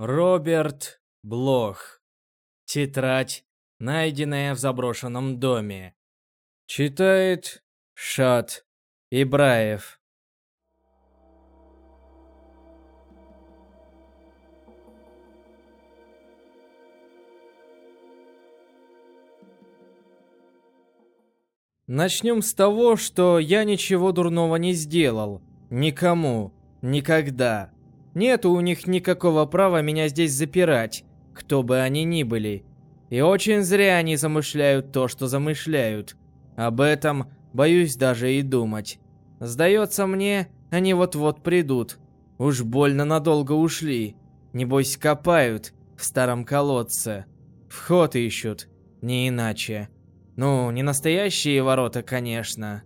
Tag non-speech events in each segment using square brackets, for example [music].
Роберт Блох. Тетрадь, найденная в заброшенном доме. Читает Шат Ибраев. Начнем с того, что я ничего дурного не сделал. Никому. Никогда. Нет у них никакого права меня здесь запирать, кто бы они ни были. И очень зря они замышляют то, что замышляют. Об этом боюсь даже и думать. Сдается мне, они вот-вот придут. Уж больно надолго ушли. Небось копают в старом колодце. Вход ищут, не иначе. Ну, не настоящие ворота, конечно.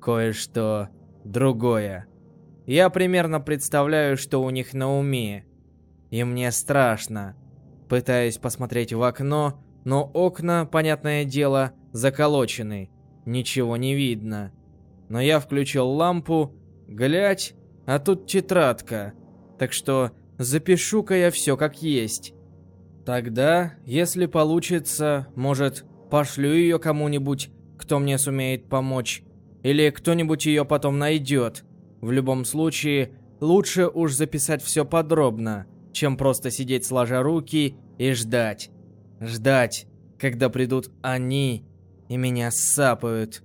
Кое-что другое. Я примерно представляю, что у них на уме. И мне страшно. Пытаюсь посмотреть в окно, но окна, понятное дело, заколочены. Ничего не видно. Но я включил лампу, глядь, а тут тетрадка. Так что запишу-ка я все как есть. Тогда, если получится, может, пошлю ее кому-нибудь, кто мне сумеет помочь. Или кто-нибудь ее потом найдет. В любом случае, лучше уж записать все подробно, чем просто сидеть сложа руки и ждать. Ждать, когда придут они и меня сапают.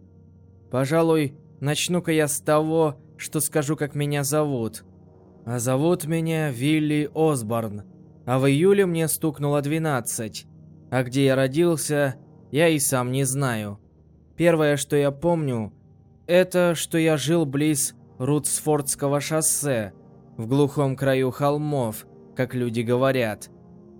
Пожалуй, начну-ка я с того, что скажу, как меня зовут. А зовут меня Вилли Осборн. А в июле мне стукнуло 12. А где я родился, я и сам не знаю. Первое, что я помню, это, что я жил близ Рутсфордского шоссе, в глухом краю холмов, как люди говорят.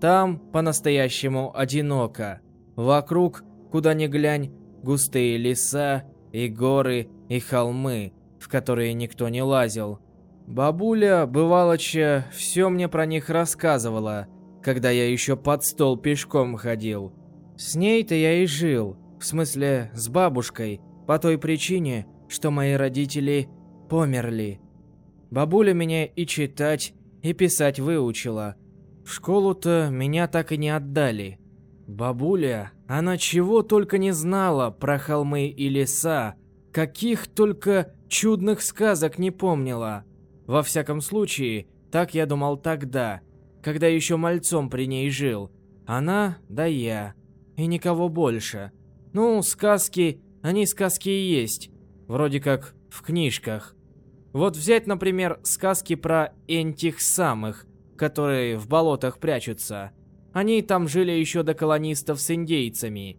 Там по-настоящему одиноко. Вокруг, куда ни глянь, густые леса и горы и холмы, в которые никто не лазил. Бабуля, бывалоча, все мне про них рассказывала, когда я еще под стол пешком ходил. С ней-то я и жил, в смысле с бабушкой, по той причине, что мои родители померли. Бабуля меня и читать, и писать выучила. В школу-то меня так и не отдали. Бабуля, она чего только не знала про холмы и леса, каких только чудных сказок не помнила. Во всяком случае, так я думал тогда, когда еще мальцом при ней жил. Она, да я. И никого больше. Ну, сказки, они сказки и есть. Вроде как в книжках. Вот взять, например, сказки про этих самых, которые в болотах прячутся. Они там жили еще до колонистов с индейцами.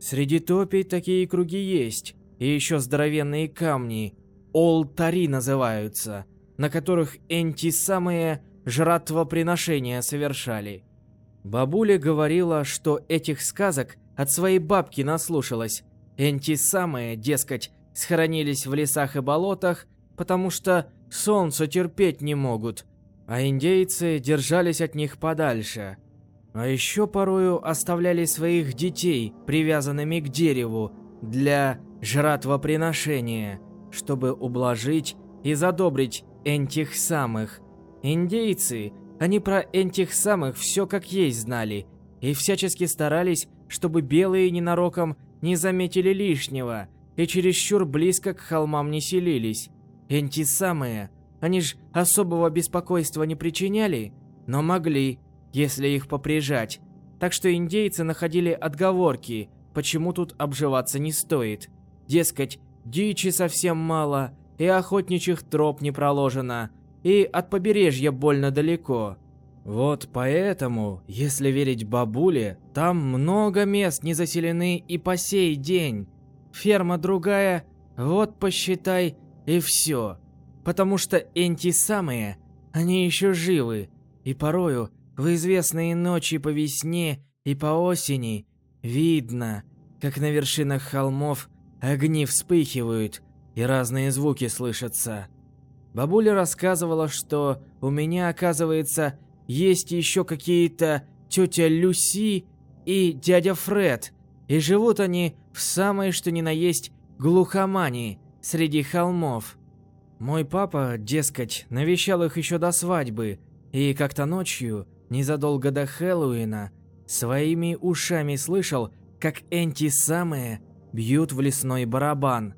Среди топий такие круги есть. И еще здоровенные камни. Олтари называются. На которых энти самые жратвоприношения совершали. Бабуля говорила, что этих сказок от своей бабки наслушалась. Энти самые, дескать, схоронились в лесах и болотах, потому что солнце терпеть не могут, а индейцы держались от них подальше. А еще порою оставляли своих детей привязанными к дереву для жратвоприношения, чтобы ублажить и задобрить этих самых. Индейцы, они про этих самых все как есть знали и всячески старались, чтобы белые ненароком не заметили лишнего и чересчур близко к холмам не селились. Энти самые, они ж особого беспокойства не причиняли, но могли, если их поприжать. Так что индейцы находили отговорки, почему тут обживаться не стоит. Дескать, дичи совсем мало, и охотничьих троп не проложено, и от побережья больно далеко. Вот поэтому, если верить бабуле, там много мест не заселены и по сей день. Ферма другая, вот посчитай, и все. Потому что энти самые, они еще живы. И порою, в известные ночи по весне и по осени, видно, как на вершинах холмов огни вспыхивают и разные звуки слышатся. Бабуля рассказывала, что у меня, оказывается, есть еще какие-то тетя Люси и дядя Фред, и живут они в самой что ни на есть глухомании среди холмов. Мой папа, дескать, навещал их еще до свадьбы, и как-то ночью, незадолго до Хэллоуина своими ушами слышал, как Энти самые бьют в лесной барабан.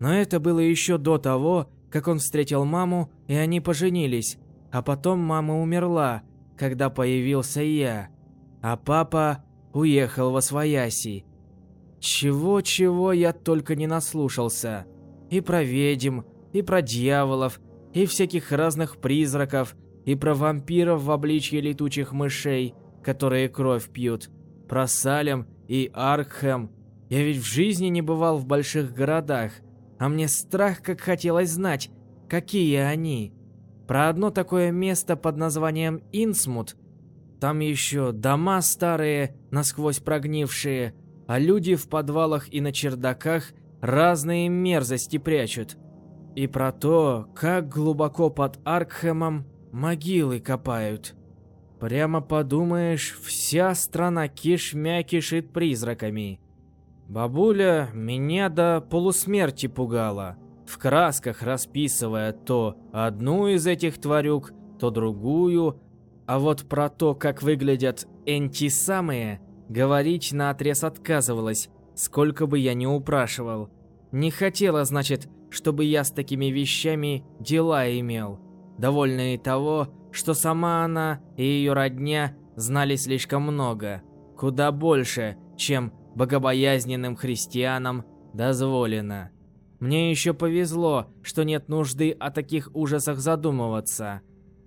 Но это было еще до того, как он встретил маму, и они поженились. А потом мама умерла, когда появился я. А папа уехал во свояси. Чего-чего я только не наслушался. И про ведьм, и про дьяволов, и всяких разных призраков, и про вампиров в обличье летучих мышей, которые кровь пьют, про Салем и Аркхэм. Я ведь в жизни не бывал в больших городах, а мне страх как хотелось знать, какие они. Про одно такое место под названием Инсмут. Там еще дома старые, насквозь прогнившие, а люди в подвалах и на чердаках разные мерзости прячут. И про то, как глубоко под Аркхемом могилы копают. Прямо подумаешь, вся страна кишмя кишит призраками. Бабуля меня до полусмерти пугала, в красках расписывая то одну из этих тварюк, то другую, а вот про то, как выглядят энти самые, говорить наотрез отказывалась, сколько бы я ни упрашивал. Не хотела, значит, чтобы я с такими вещами дела имел. Довольна и того, что сама она и ее родня знали слишком много, куда больше, чем богобоязненным христианам дозволено. Мне еще повезло, что нет нужды о таких ужасах задумываться.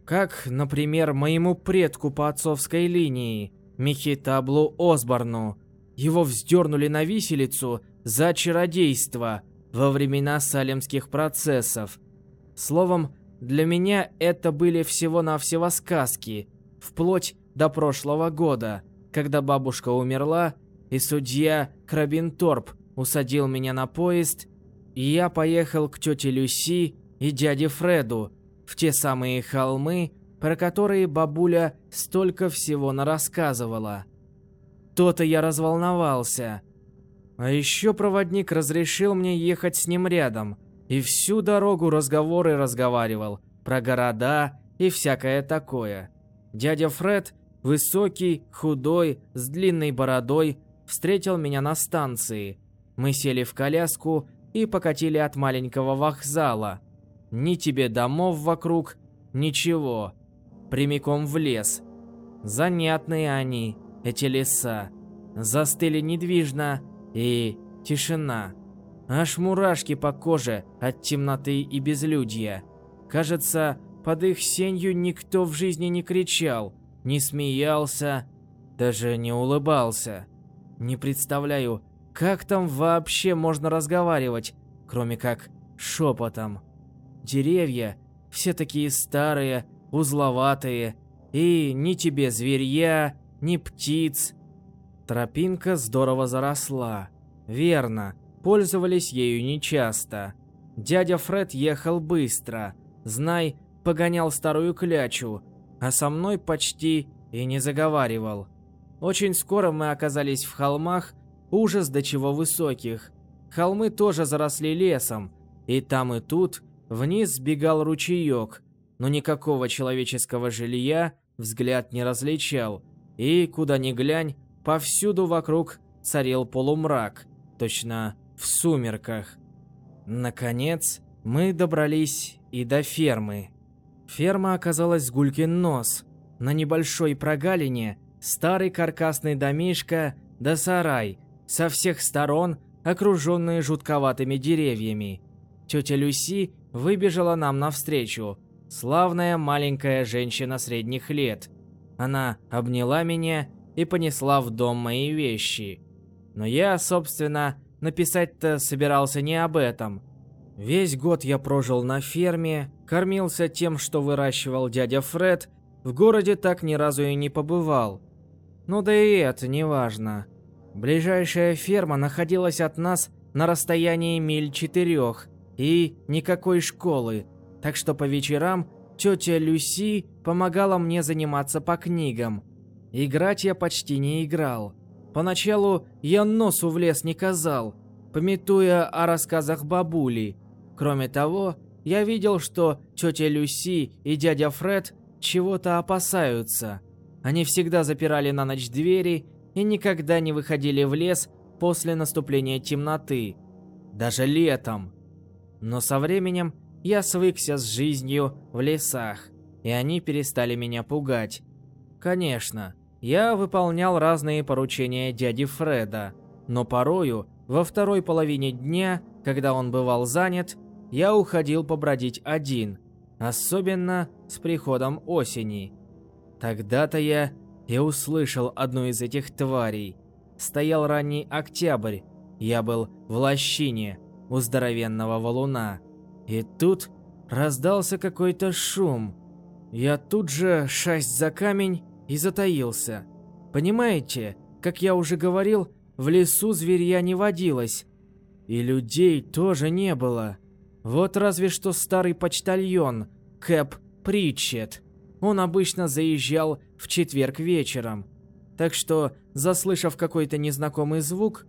Как, например, моему предку по отцовской линии, Михитаблу Осборну. Его вздернули на виселицу за чародейство во времена салемских процессов. Словом, для меня это были всего-навсего сказки, вплоть до прошлого года, когда бабушка умерла, и судья Крабинторп усадил меня на поезд, и я поехал к тете Люси и дяде Фреду в те самые холмы, про которые бабуля столько всего нарассказывала. То-то я разволновался. А еще проводник разрешил мне ехать с ним рядом, и всю дорогу разговоры разговаривал про города и всякое такое. Дядя Фред, высокий, худой, с длинной бородой, встретил меня на станции. Мы сели в коляску и покатили от маленького вокзала. Ни тебе домов вокруг, ничего. Прямиком в лес. Занятные они, эти леса. Застыли недвижно и тишина. Аж мурашки по коже от темноты и безлюдья. Кажется, под их сенью никто в жизни не кричал, не смеялся, даже не улыбался. Не представляю, как там вообще можно разговаривать, кроме как шепотом. Деревья все такие старые, узловатые, и ни тебе зверья, ни птиц. Тропинка здорово заросла. Верно, пользовались ею нечасто. Дядя Фред ехал быстро, знай, погонял старую клячу, а со мной почти и не заговаривал. Очень скоро мы оказались в холмах, ужас до чего высоких. Холмы тоже заросли лесом, и там и тут вниз сбегал ручеек, но никакого человеческого жилья взгляд не различал, и, куда ни глянь, повсюду вокруг царил полумрак, точно в сумерках. Наконец, мы добрались и до фермы. Ферма оказалась гулькин нос. На небольшой прогалине старый каркасный домишка да сарай, со всех сторон окруженные жутковатыми деревьями. Тетя Люси выбежала нам навстречу. Славная маленькая женщина средних лет. Она обняла меня и понесла в дом мои вещи. Но я, собственно, написать-то собирался не об этом. Весь год я прожил на ферме, кормился тем, что выращивал дядя Фред, в городе так ни разу и не побывал. Ну да и это не важно. Ближайшая ферма находилась от нас на расстоянии миль четырех и никакой школы, так что по вечерам тетя Люси помогала мне заниматься по книгам. Играть я почти не играл. Поначалу я носу в лес не казал, пометуя о рассказах бабули. Кроме того, я видел, что тетя Люси и дядя Фред чего-то опасаются. Они всегда запирали на ночь двери и никогда не выходили в лес после наступления темноты, даже летом. Но со временем я свыкся с жизнью в лесах, и они перестали меня пугать. Конечно, я выполнял разные поручения дяди Фреда, но порою, во второй половине дня, когда он бывал занят, я уходил побродить один, особенно с приходом осени. Тогда-то я и услышал одну из этих тварей. Стоял ранний октябрь, я был в лощине у здоровенного валуна. И тут раздался какой-то шум. Я тут же шасть за камень и затаился. Понимаете, как я уже говорил, в лесу зверья не водилось. И людей тоже не было. Вот разве что старый почтальон, Кэп Притчет. Он обычно заезжал в четверг вечером. Так что, заслышав какой-то незнакомый звук,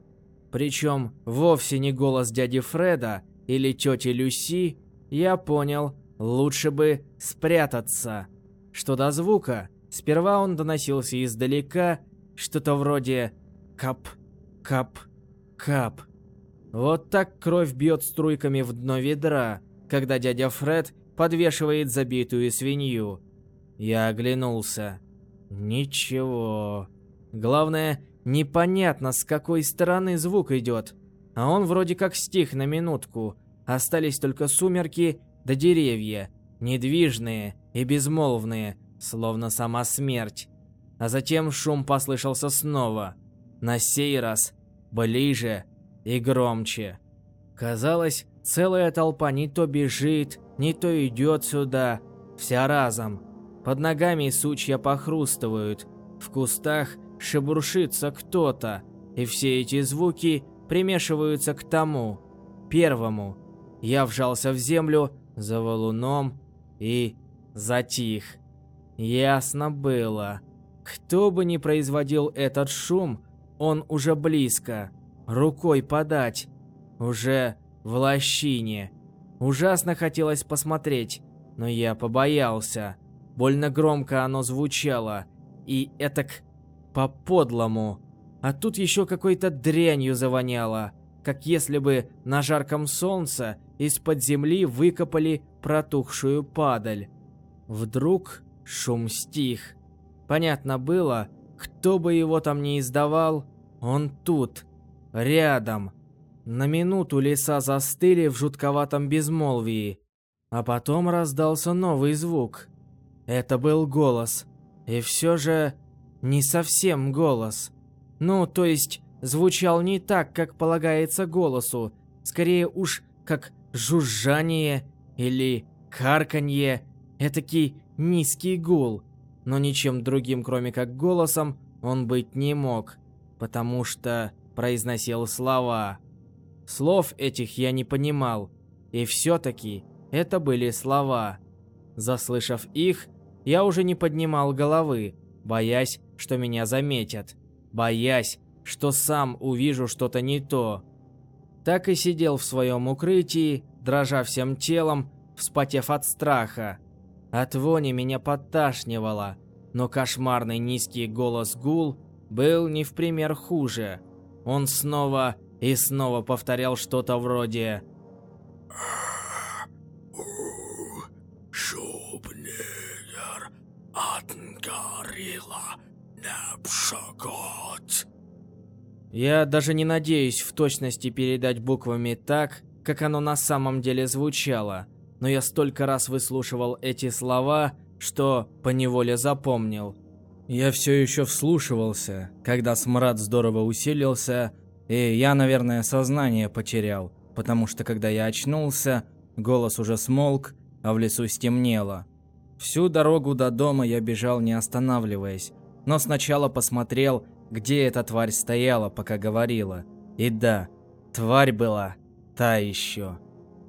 причем вовсе не голос дяди Фреда или тети Люси, я понял, лучше бы спрятаться. Что до звука, сперва он доносился издалека, что-то вроде «кап, кап, кап». Вот так кровь бьет струйками в дно ведра, когда дядя Фред подвешивает забитую свинью. Я оглянулся. Ничего. Главное, непонятно, с какой стороны звук идет. А он вроде как стих на минутку. Остались только сумерки да деревья, недвижные и безмолвные, словно сама смерть. А затем шум послышался снова. На сей раз ближе и громче. Казалось, целая толпа не то бежит, не то идет сюда, вся разом. Под ногами сучья похрустывают, в кустах шебуршится кто-то, и все эти звуки примешиваются к тому, первому. Я вжался в землю за валуном и затих. Ясно было. Кто бы ни производил этот шум, он уже близко, рукой подать, уже в лощине. Ужасно хотелось посмотреть, но я побоялся. Больно громко оно звучало, и этак по-подлому. А тут еще какой-то дрянью завоняло, как если бы на жарком солнце из-под земли выкопали протухшую падаль. Вдруг шум стих. Понятно было, кто бы его там ни издавал, он тут, рядом. На минуту леса застыли в жутковатом безмолвии, а потом раздался новый звук. Это был голос. И все же не совсем голос. Ну, то есть звучал не так, как полагается голосу, скорее уж как жужжание или карканье, этакий низкий гул. Но ничем другим, кроме как голосом, он быть не мог, потому что произносил слова. Слов этих я не понимал, и все-таки это были слова. Заслышав их, я уже не поднимал головы, боясь, что меня заметят, боясь, что сам увижу что-то не то. Так и сидел в своем укрытии, дрожа всем телом, вспотев от страха. От вони меня подташнивало, но кошмарный низкий голос Гул был не в пример хуже. Он снова и снова повторял что-то вроде Атнгарила Непшагот. Я даже не надеюсь в точности передать буквами так, как оно на самом деле звучало, но я столько раз выслушивал эти слова, что поневоле запомнил. Я все еще вслушивался, когда смрад здорово усилился, и я, наверное, сознание потерял, потому что когда я очнулся, голос уже смолк, а в лесу стемнело. Всю дорогу до дома я бежал не останавливаясь, но сначала посмотрел, где эта тварь стояла, пока говорила. И да, тварь была та еще.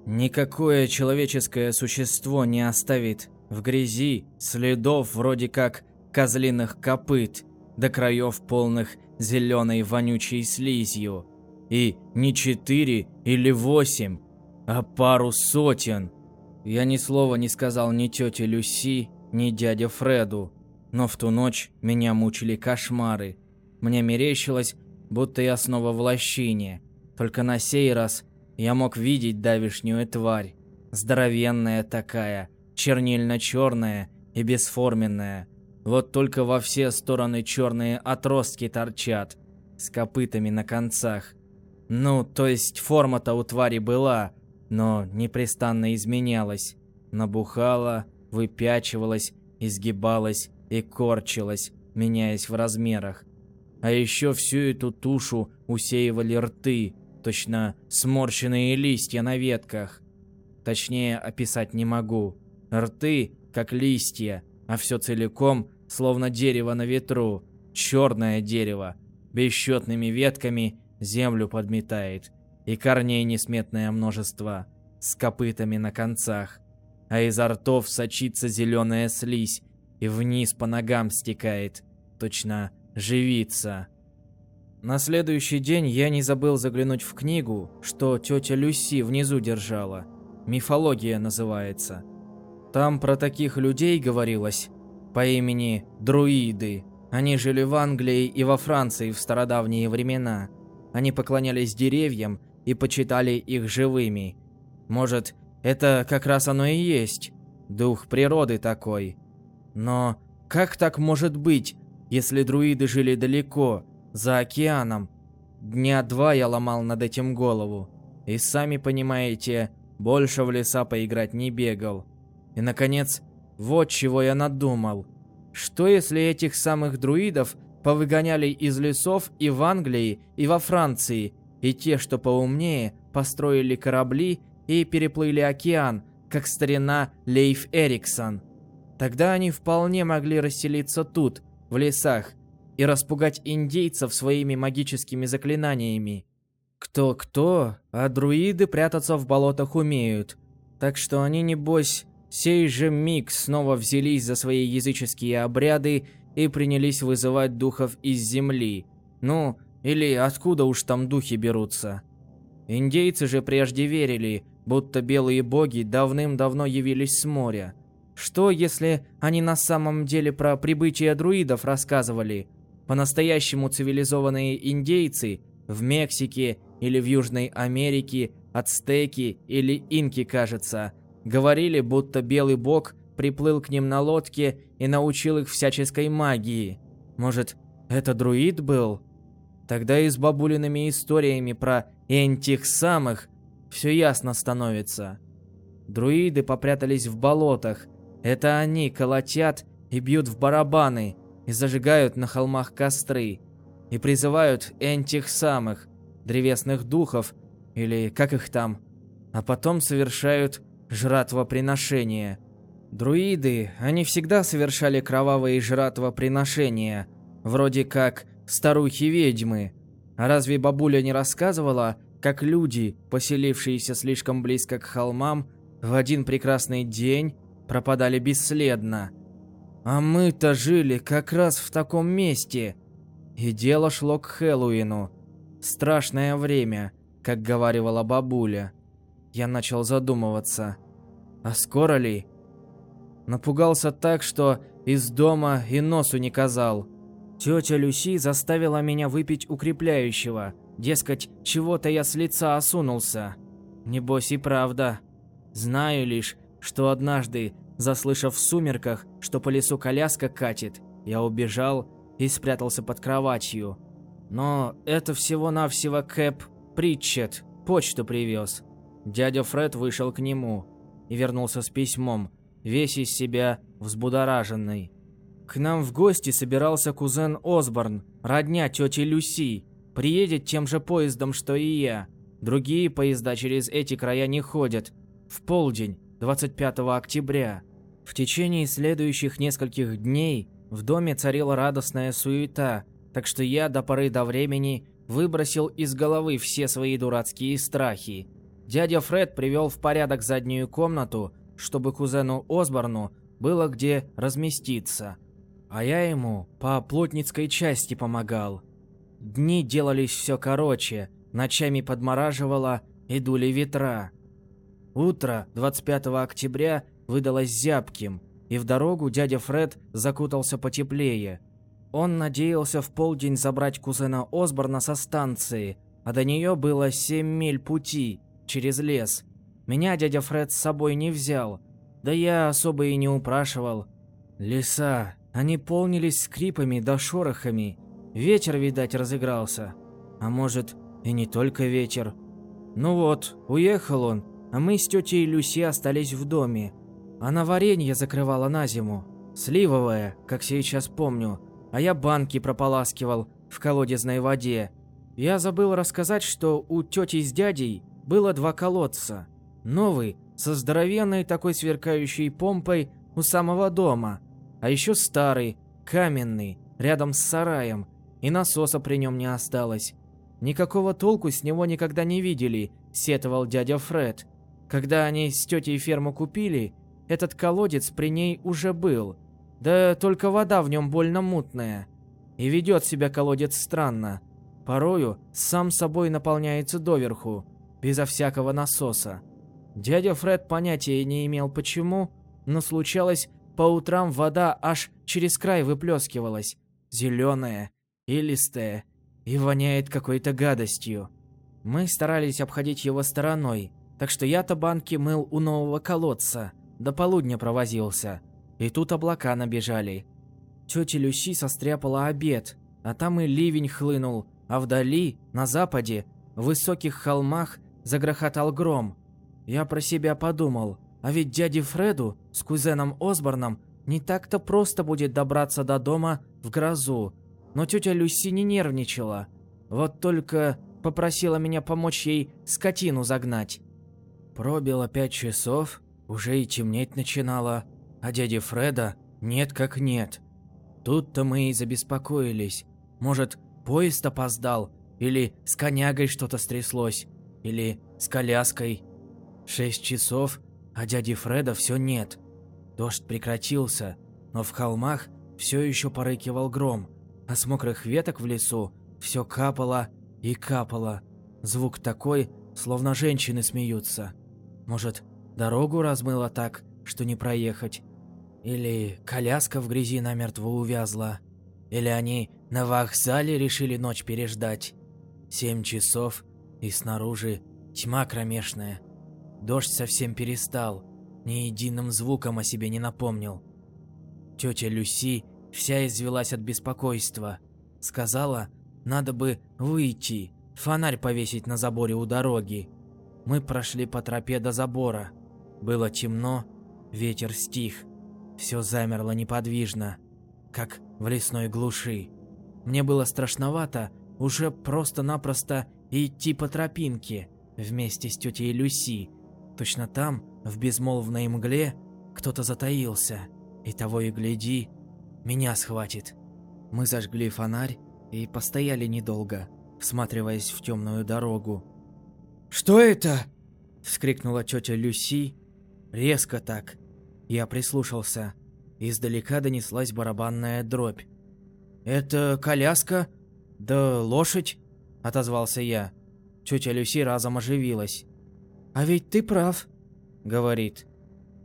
Никакое человеческое существо не оставит в грязи следов вроде как козлиных копыт, до краев полных зеленой вонючей слизью. И не четыре или восемь, а пару сотен – я ни слова не сказал ни тете Люси, ни дяде Фреду. Но в ту ночь меня мучили кошмары. Мне мерещилось, будто я снова в лощине. Только на сей раз я мог видеть давишнюю тварь. Здоровенная такая, чернильно-черная и бесформенная. Вот только во все стороны черные отростки торчат, с копытами на концах. Ну, то есть форма-то у твари была, но непрестанно изменялась. Набухала, выпячивалась, изгибалась и корчилась, меняясь в размерах. А еще всю эту тушу усеивали рты, точно сморщенные листья на ветках. Точнее, описать не могу. Рты, как листья, а все целиком, словно дерево на ветру. Черное дерево, бесчетными ветками землю подметает. И корней несметное множество, с копытами на концах. А изо ртов сочится зеленая слизь и вниз по ногам стекает. Точно живится. На следующий день я не забыл заглянуть в книгу, что тетя Люси внизу держала – Мифология называется. Там про таких людей говорилось по имени друиды. Они жили в Англии и во Франции в стародавние времена. Они поклонялись деревьям и почитали их живыми. Может, это как раз оно и есть. Дух природы такой. Но как так может быть, если друиды жили далеко, за океаном? Дня два я ломал над этим голову. И сами понимаете, больше в леса поиграть не бегал. И, наконец, вот чего я надумал. Что если этих самых друидов повыгоняли из лесов и в Англии, и во Франции, и те, что поумнее, построили корабли и переплыли океан, как старина Лейф Эриксон. Тогда они вполне могли расселиться тут, в лесах, и распугать индейцев своими магическими заклинаниями. Кто-кто, а друиды прятаться в болотах умеют. Так что они, небось, сей же миг снова взялись за свои языческие обряды и принялись вызывать духов из земли. Ну, или откуда уж там духи берутся. Индейцы же прежде верили, будто белые боги давным-давно явились с моря. Что, если они на самом деле про прибытие друидов рассказывали? По-настоящему цивилизованные индейцы в Мексике или в Южной Америке ацтеки или инки, кажется, говорили, будто белый бог приплыл к ним на лодке и научил их всяческой магии. Может, это друид был? Тогда и с бабулиными историями про этих самых все ясно становится. Друиды попрятались в болотах. Это они колотят и бьют в барабаны, и зажигают на холмах костры, и призывают этих самых, древесных духов, или как их там, а потом совершают жратвоприношение. Друиды, они всегда совершали кровавые жратвоприношения, вроде как старухи-ведьмы. А разве бабуля не рассказывала, как люди, поселившиеся слишком близко к холмам, в один прекрасный день пропадали бесследно? А мы-то жили как раз в таком месте. И дело шло к Хэллоуину. Страшное время, как говорила бабуля. Я начал задумываться. А скоро ли? Напугался так, что из дома и носу не казал. Тетя Люси заставила меня выпить укрепляющего. Дескать, чего-то я с лица осунулся. Небось и правда. Знаю лишь, что однажды, заслышав в сумерках, что по лесу коляска катит, я убежал и спрятался под кроватью. Но это всего-навсего Кэп Притчет почту привез. Дядя Фред вышел к нему и вернулся с письмом, весь из себя взбудораженный. К нам в гости собирался кузен Осборн, родня тети Люси. Приедет тем же поездом, что и я. Другие поезда через эти края не ходят. В полдень, 25 октября. В течение следующих нескольких дней в доме царила радостная суета – так что я до поры до времени выбросил из головы все свои дурацкие страхи. Дядя Фред привел в порядок заднюю комнату, чтобы кузену Осборну было где разместиться. А я ему по плотницкой части помогал. Дни делались все короче, ночами подмораживало и дули ветра. Утро 25 октября выдалось зябким. и в дорогу дядя Фред закутался потеплее. Он надеялся в полдень забрать кузена Осборна со станции, а до нее было семь миль пути через лес. Меня дядя Фред с собой не взял, да я особо и не упрашивал. Леса, они полнились скрипами да шорохами. Ветер, видать, разыгрался. А может, и не только ветер. Ну вот, уехал он, а мы с тетей Люси остались в доме. Она варенье закрывала на зиму. Сливовое, как сейчас помню. А я банки прополаскивал в колодезной воде. Я забыл рассказать, что у тети с дядей было два колодца. Новый, со здоровенной такой сверкающей помпой у самого дома. А еще старый, каменный, рядом с сараем. И насоса при нем не осталось. Никакого толку с него никогда не видели, сетовал дядя Фред. Когда они с тетей ферму купили, этот колодец при ней уже был. Да только вода в нем больно мутная. И ведет себя колодец странно. Порою сам собой наполняется доверху, безо всякого насоса. Дядя Фред понятия не имел почему, но случалось, по утрам вода аж через край выплескивалась. Зеленая и листая, и воняет какой-то гадостью. Мы старались обходить его стороной, так что я-то банки мыл у нового колодца, до полудня провозился. И тут облака набежали. Тетя Люси состряпала обед, а там и ливень хлынул, а вдали, на западе, в высоких холмах загрохотал гром. Я про себя подумал, а ведь дяде Фреду с кузеном Осборном не так-то просто будет добраться до дома в грозу. Но тетя Люси не нервничала. Вот только попросила меня помочь ей скотину загнать. Пробило пять часов, уже и темнеть начинало, а дяди Фреда нет как нет. Тут-то мы и забеспокоились. Может, поезд опоздал, или с конягой что-то стряслось, или с коляской. Шесть часов, а дяди Фреда все нет. Дождь прекратился, но в холмах все еще порыкивал гром, а с мокрых веток в лесу все капало и капало. Звук такой, словно женщины смеются. Может, дорогу размыло так, что не проехать? Или коляска в грязи намертво увязла? Или они на вокзале решили ночь переждать? Семь часов, и снаружи тьма кромешная. Дождь совсем перестал, ни единым звуком о себе не напомнил. Тетя Люси вся извелась от беспокойства. Сказала, надо бы выйти, фонарь повесить на заборе у дороги. Мы прошли по тропе до забора. Было темно, ветер стих. Все замерло неподвижно, как в лесной глуши. Мне было страшновато уже просто-напросто идти по тропинке вместе с тетей Люси. Точно там, в безмолвной мгле, кто-то затаился. И того и гляди, меня схватит. Мы зажгли фонарь и постояли недолго, всматриваясь в темную дорогу. «Что это?» – вскрикнула тетя Люси. Резко так. Я прислушался. Издалека донеслась барабанная дробь. «Это коляска? Да лошадь?» – отозвался я. Тетя Люси разом оживилась. «А ведь ты прав», – говорит.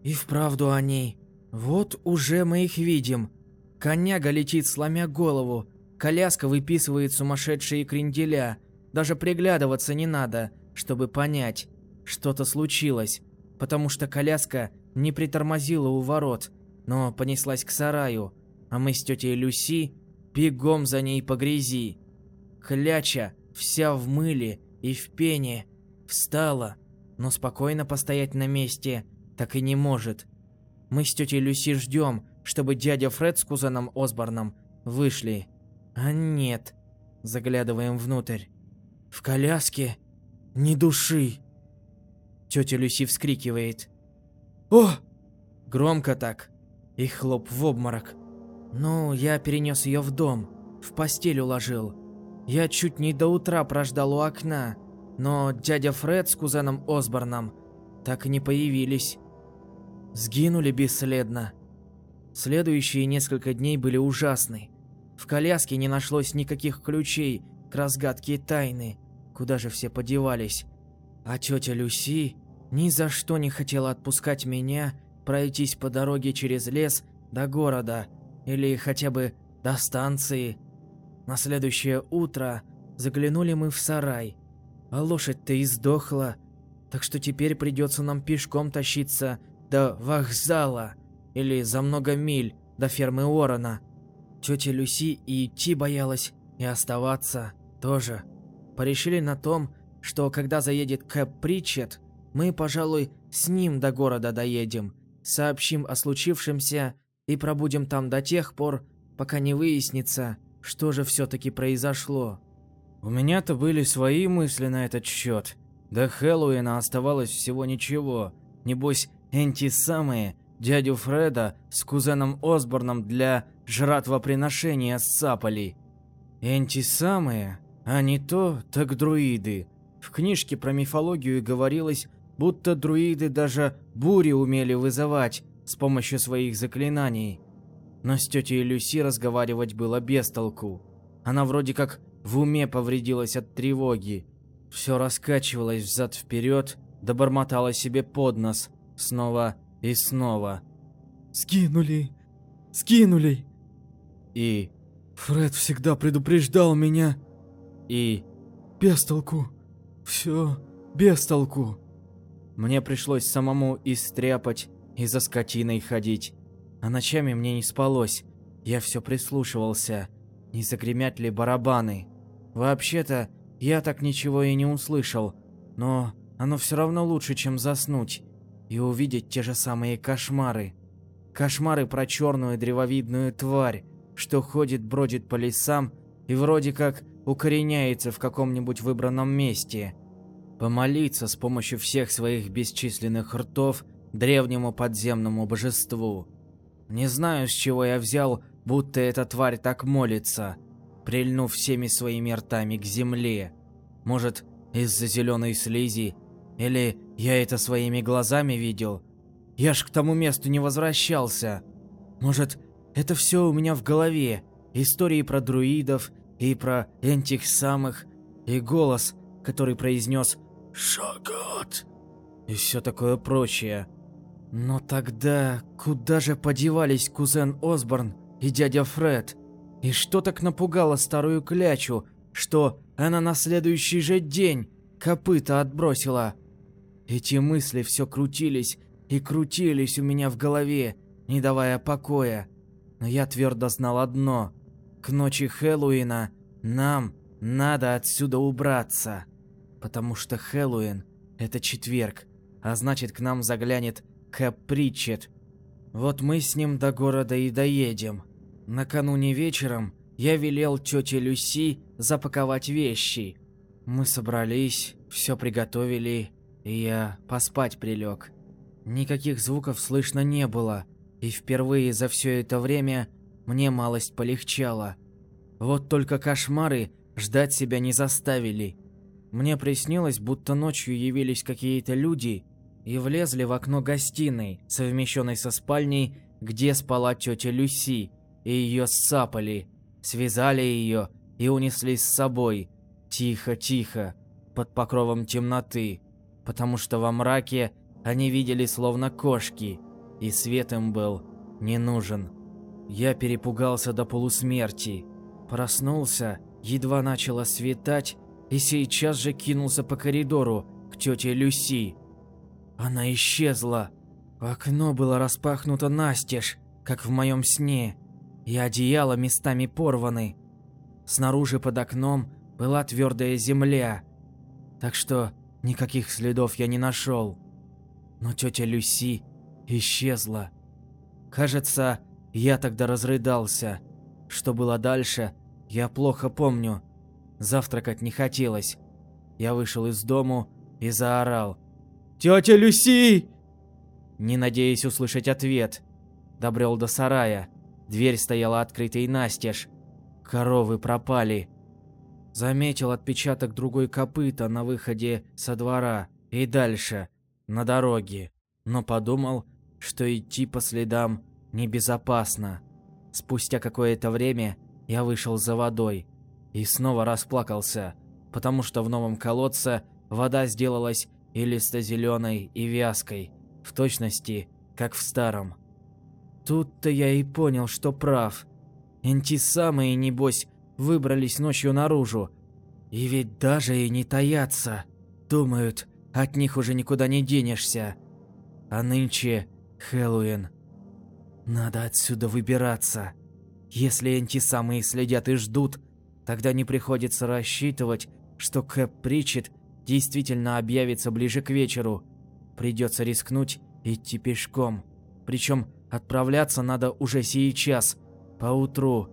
«И вправду они. Вот уже мы их видим. Коняга летит, сломя голову. Коляска выписывает сумасшедшие кренделя. Даже приглядываться не надо чтобы понять, что-то случилось, потому что коляска не притормозила у ворот, но понеслась к сараю, а мы с тетей Люси бегом за ней по грязи. Кляча, вся в мыле и в пене, встала, но спокойно постоять на месте так и не может. Мы с тетей Люси ждем, чтобы дядя Фред с кузеном Осборном вышли. А нет. Заглядываем внутрь. В коляске ни души. Тетя Люси вскрикивает. О! Громко так. И хлоп в обморок. Ну, я перенес ее в дом. В постель уложил. Я чуть не до утра прождал у окна. Но дядя Фред с кузеном Осборном так и не появились. Сгинули бесследно. Следующие несколько дней были ужасны. В коляске не нашлось никаких ключей к разгадке тайны. Куда же все подевались? А тетя Люси ни за что не хотела отпускать меня пройтись по дороге через лес до города или хотя бы до станции. На следующее утро заглянули мы в сарай, а лошадь-то и сдохла, так что теперь придется нам пешком тащиться до вокзала или за много миль до фермы Орона. Тетя Люси и идти боялась, и оставаться тоже. Порешили на том, что когда заедет Кэп Притчет, мы, пожалуй, с ним до города доедем, сообщим о случившемся и пробудем там до тех пор, пока не выяснится, что же все-таки произошло. У меня-то были свои мысли на этот счет. До Хэллоуина оставалось всего ничего. Небось, энти самые, дядю Фреда с кузеном Осборном для жратвоприношения сцапали. Энти самые, а не то, так друиды. В книжке про мифологию говорилось, будто друиды даже бури умели вызывать с помощью своих заклинаний. Но с тетей Люси разговаривать было без толку. Она вроде как в уме повредилась от тревоги. Все раскачивалось взад-вперед, добормотала себе под нос, снова и снова. «Скинули! Скинули!» И... «Фред всегда предупреждал меня!» И... «Без толку! Все без толку!» Мне пришлось самому истряпать и за скотиной ходить. А ночами мне не спалось. Я все прислушивался. Не загремят ли барабаны? Вообще-то, я так ничего и не услышал. Но оно все равно лучше, чем заснуть. И увидеть те же самые кошмары. Кошмары про черную древовидную тварь, что ходит-бродит по лесам и вроде как укореняется в каком-нибудь выбранном месте. Помолиться с помощью всех своих бесчисленных ртов древнему подземному божеству. Не знаю, с чего я взял, будто эта тварь так молится, прильнув всеми своими ртами к земле. Может, из-за зеленой слизи? Или я это своими глазами видел? Я ж к тому месту не возвращался. Может, это все у меня в голове? Истории про друидов и про этих самых, и голос, который произнес «Шагат!» и все такое прочее. Но тогда куда же подевались кузен Осборн и дядя Фред? И что так напугало старую клячу, что она на следующий же день копыта отбросила? Эти мысли все крутились и крутились у меня в голове, не давая покоя. Но я твердо знал одно. К ночи Хэллоуина нам надо отсюда убраться. Потому что Хэллоуин – это четверг, а значит к нам заглянет Кэп Притчет. Вот мы с ним до города и доедем. Накануне вечером я велел тете Люси запаковать вещи. Мы собрались, все приготовили, и я поспать прилег. Никаких звуков слышно не было, и впервые за все это время мне малость полегчало. Вот только кошмары ждать себя не заставили. Мне приснилось, будто ночью явились какие-то люди и влезли в окно гостиной, совмещенной со спальней, где спала тетя Люси, и ее сцапали, связали ее и унесли с собой, тихо-тихо, под покровом темноты, потому что во мраке они видели словно кошки, и свет им был не нужен. Я перепугался до полусмерти, проснулся, едва начало светать, и сейчас же кинулся по коридору к тете Люси. Она исчезла. Окно было распахнуто настежь, как в моем сне, и одеяло местами порваны. Снаружи под окном была твердая земля, так что никаких следов я не нашел. Но тетя Люси исчезла. Кажется, я тогда разрыдался. Что было дальше, я плохо помню. Завтракать не хотелось. Я вышел из дому и заорал. «Тетя Люси!» Не надеясь услышать ответ. Добрел до сарая. Дверь стояла открытой настежь. Коровы пропали. Заметил отпечаток другой копыта на выходе со двора и дальше, на дороге. Но подумал, что идти по следам небезопасно. Спустя какое-то время я вышел за водой и снова расплакался, потому что в новом колодце вода сделалась и листо-зеленой, и вязкой, в точности, как в старом. Тут-то я и понял, что прав. Энти самые, небось, выбрались ночью наружу. И ведь даже и не таятся. Думают, от них уже никуда не денешься. А нынче Хэллоуин. Надо отсюда выбираться. Если эти самые следят и ждут, тогда не приходится рассчитывать, что Кэп Причет действительно объявится ближе к вечеру. Придется рискнуть идти пешком. Причем отправляться надо уже сейчас, поутру,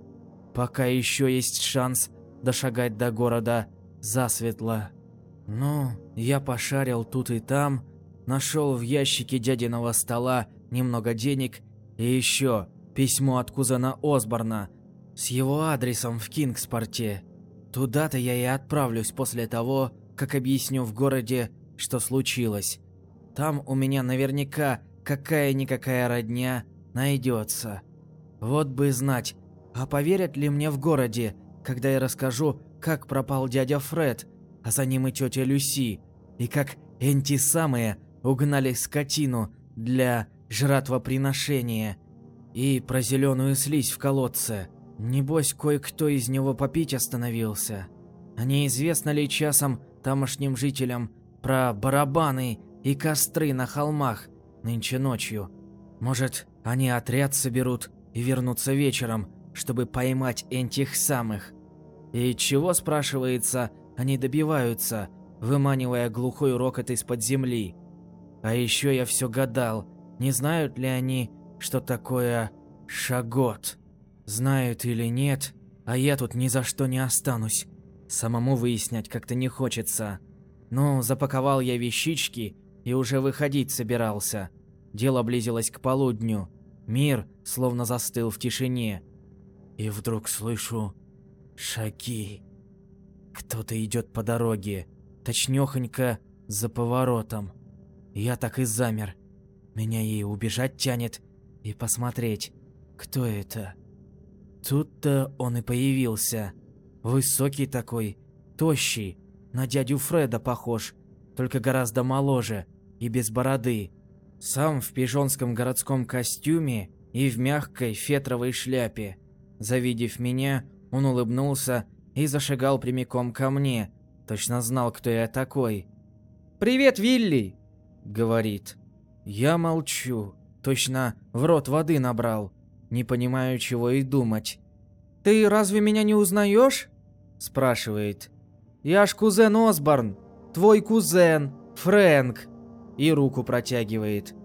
пока еще есть шанс дошагать до города засветло. Ну, я пошарил тут и там, нашел в ящике дядиного стола немного денег и еще письмо от кузена Осборна с его адресом в Кингспорте. Туда-то я и отправлюсь после того, как объясню в городе, что случилось. Там у меня наверняка какая-никакая родня найдется. Вот бы знать, а поверят ли мне в городе, когда я расскажу, как пропал дядя Фред, а за ним и тетя Люси, и как энти самые угнали скотину для жратвоприношения, и про зеленую слизь в колодце. Небось, кое-кто из него попить остановился. А неизвестно ли часом тамошним жителям про барабаны и костры на холмах нынче ночью? Может, они отряд соберут и вернутся вечером, чтобы поймать этих самых? И чего, спрашивается, они добиваются, выманивая глухой рокот из-под земли? А еще я все гадал, не знают ли они, что такое шагот? Знают или нет, а я тут ни за что не останусь. Самому выяснять как-то не хочется. Ну, запаковал я вещички и уже выходить собирался. Дело близилось к полудню. Мир словно застыл в тишине. И вдруг слышу шаги. Кто-то идет по дороге, точнёхонько за поворотом. Я так и замер. Меня и убежать тянет, и посмотреть, кто это. Тут-то он и появился. Высокий такой, тощий, на дядю Фреда похож, только гораздо моложе и без бороды. Сам в пижонском городском костюме и в мягкой фетровой шляпе. Завидев меня, он улыбнулся и зашагал прямиком ко мне. Точно знал, кто я такой. «Привет, Вилли!» — говорит. Я молчу. Точно в рот воды набрал. Не понимаю, чего и думать. «Ты разве меня не узнаешь?» – спрашивает. «Я ж кузен Осборн, твой кузен, Фрэнк!» И руку протягивает.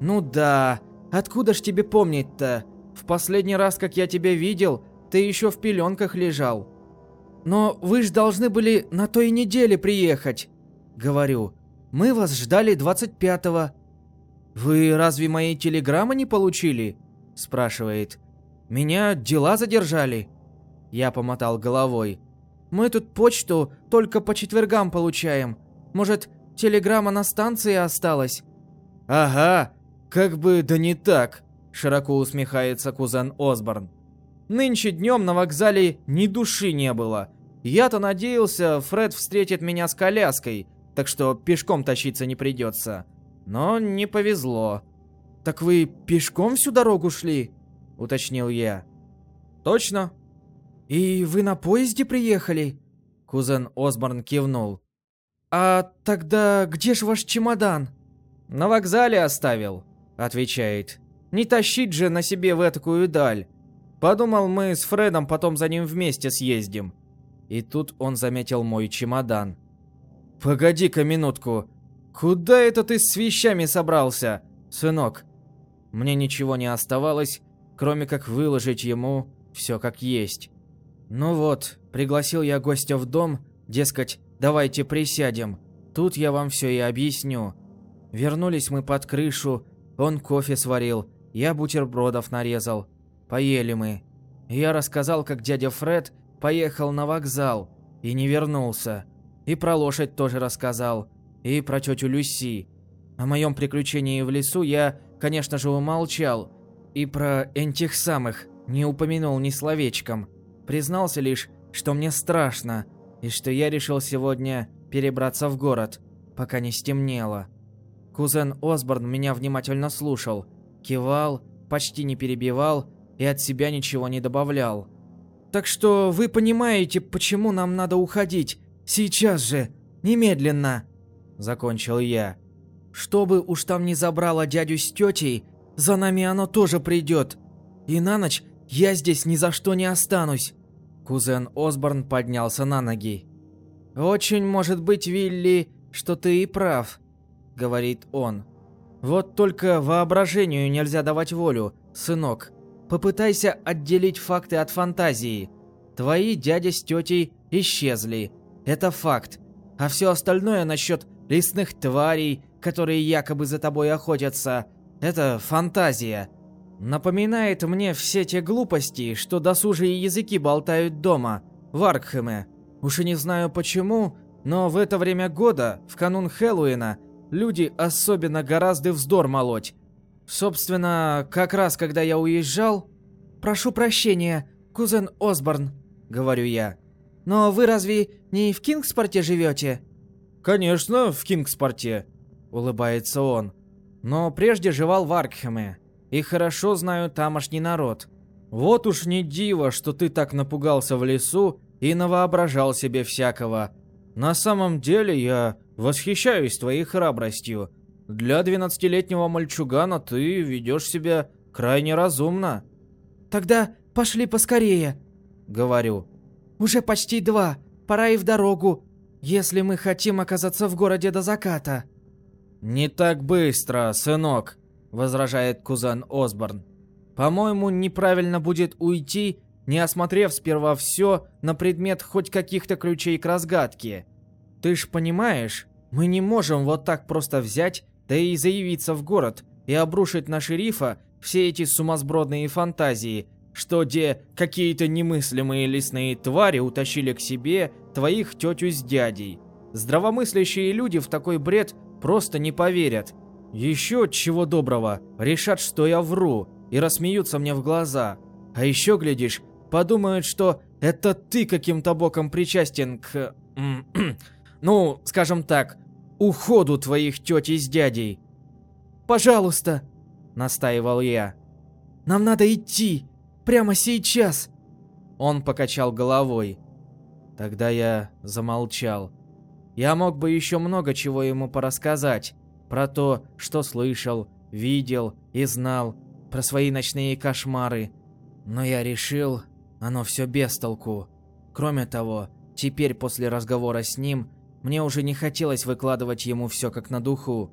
«Ну да, откуда ж тебе помнить-то? В последний раз, как я тебя видел, ты еще в пеленках лежал». «Но вы ж должны были на той неделе приехать», — говорю. «Мы вас ждали 25-го». «Вы разве мои телеграммы не получили?» – спрашивает. «Меня дела задержали?» Я помотал головой. «Мы тут почту только по четвергам получаем. Может, телеграмма на станции осталась?» «Ага, как бы да не так», – широко усмехается кузен Осборн. «Нынче днем на вокзале ни души не было. Я-то надеялся, Фред встретит меня с коляской, так что пешком тащиться не придется. Но не повезло. «Так вы пешком всю дорогу шли?» – уточнил я. «Точно». «И вы на поезде приехали?» Кузен Осборн кивнул. «А тогда где ж ваш чемодан?» «На вокзале оставил», – отвечает. «Не тащить же на себе в такую даль. Подумал, мы с Фредом потом за ним вместе съездим». И тут он заметил мой чемодан. «Погоди-ка минутку, «Куда это ты с вещами собрался, сынок?» Мне ничего не оставалось, кроме как выложить ему все как есть. Ну вот, пригласил я гостя в дом, дескать, давайте присядем. Тут я вам все и объясню. Вернулись мы под крышу, он кофе сварил, я бутербродов нарезал. Поели мы. Я рассказал, как дядя Фред поехал на вокзал и не вернулся. И про лошадь тоже рассказал и про тетю Люси. О моем приключении в лесу я, конечно же, умолчал, и про этих самых не упомянул ни словечком. Признался лишь, что мне страшно, и что я решил сегодня перебраться в город, пока не стемнело. Кузен Осборн меня внимательно слушал, кивал, почти не перебивал и от себя ничего не добавлял. «Так что вы понимаете, почему нам надо уходить? Сейчас же! Немедленно!» Закончил я. «Чтобы уж там не забрало дядю с тетей, за нами оно тоже придет. И на ночь я здесь ни за что не останусь». Кузен Осборн поднялся на ноги. «Очень может быть, Вилли, что ты и прав», — говорит он. «Вот только воображению нельзя давать волю, сынок. Попытайся отделить факты от фантазии. Твои дядя с тетей исчезли. Это факт. А все остальное насчет лесных тварей, которые якобы за тобой охотятся, это фантазия. Напоминает мне все те глупости, что досужие языки болтают дома, в Аркхеме. Уж и не знаю почему, но в это время года, в канун Хэллоуина, люди особенно гораздо вздор молоть. Собственно, как раз когда я уезжал... «Прошу прощения, кузен Осборн», — говорю я. «Но вы разве не в Кингспорте живете?» «Конечно, в Кингспорте», — улыбается он. «Но прежде жевал в Аркхеме и хорошо знаю тамошний народ. Вот уж не диво, что ты так напугался в лесу и навоображал себе всякого. На самом деле я восхищаюсь твоей храбростью. Для двенадцатилетнего мальчугана ты ведешь себя крайне разумно. Тогда пошли поскорее, говорю. Уже почти два, пора и в дорогу, если мы хотим оказаться в городе до заката. Не так быстро, сынок, возражает кузен Осборн. По-моему, неправильно будет уйти, не осмотрев сперва все на предмет хоть каких-то ключей к разгадке. Ты ж понимаешь, мы не можем вот так просто взять, да и заявиться в город и обрушить на шерифа все эти сумасбродные фантазии, что где какие-то немыслимые лесные твари утащили к себе твоих тетю с дядей. Здравомыслящие люди в такой бред просто не поверят. Еще чего доброго, решат, что я вру, и рассмеются мне в глаза. А еще, глядишь, подумают, что это ты каким-то боком причастен к... [clears throat] ну, скажем так, уходу твоих тети с дядей. «Пожалуйста», — настаивал я. «Нам надо идти, прямо сейчас». Он покачал головой. Тогда я замолчал. Я мог бы еще много чего ему порассказать, про то, что слышал, видел и знал, про свои ночные кошмары. Но я решил, оно все без толку. Кроме того, теперь после разговора с ним, мне уже не хотелось выкладывать ему все как на духу.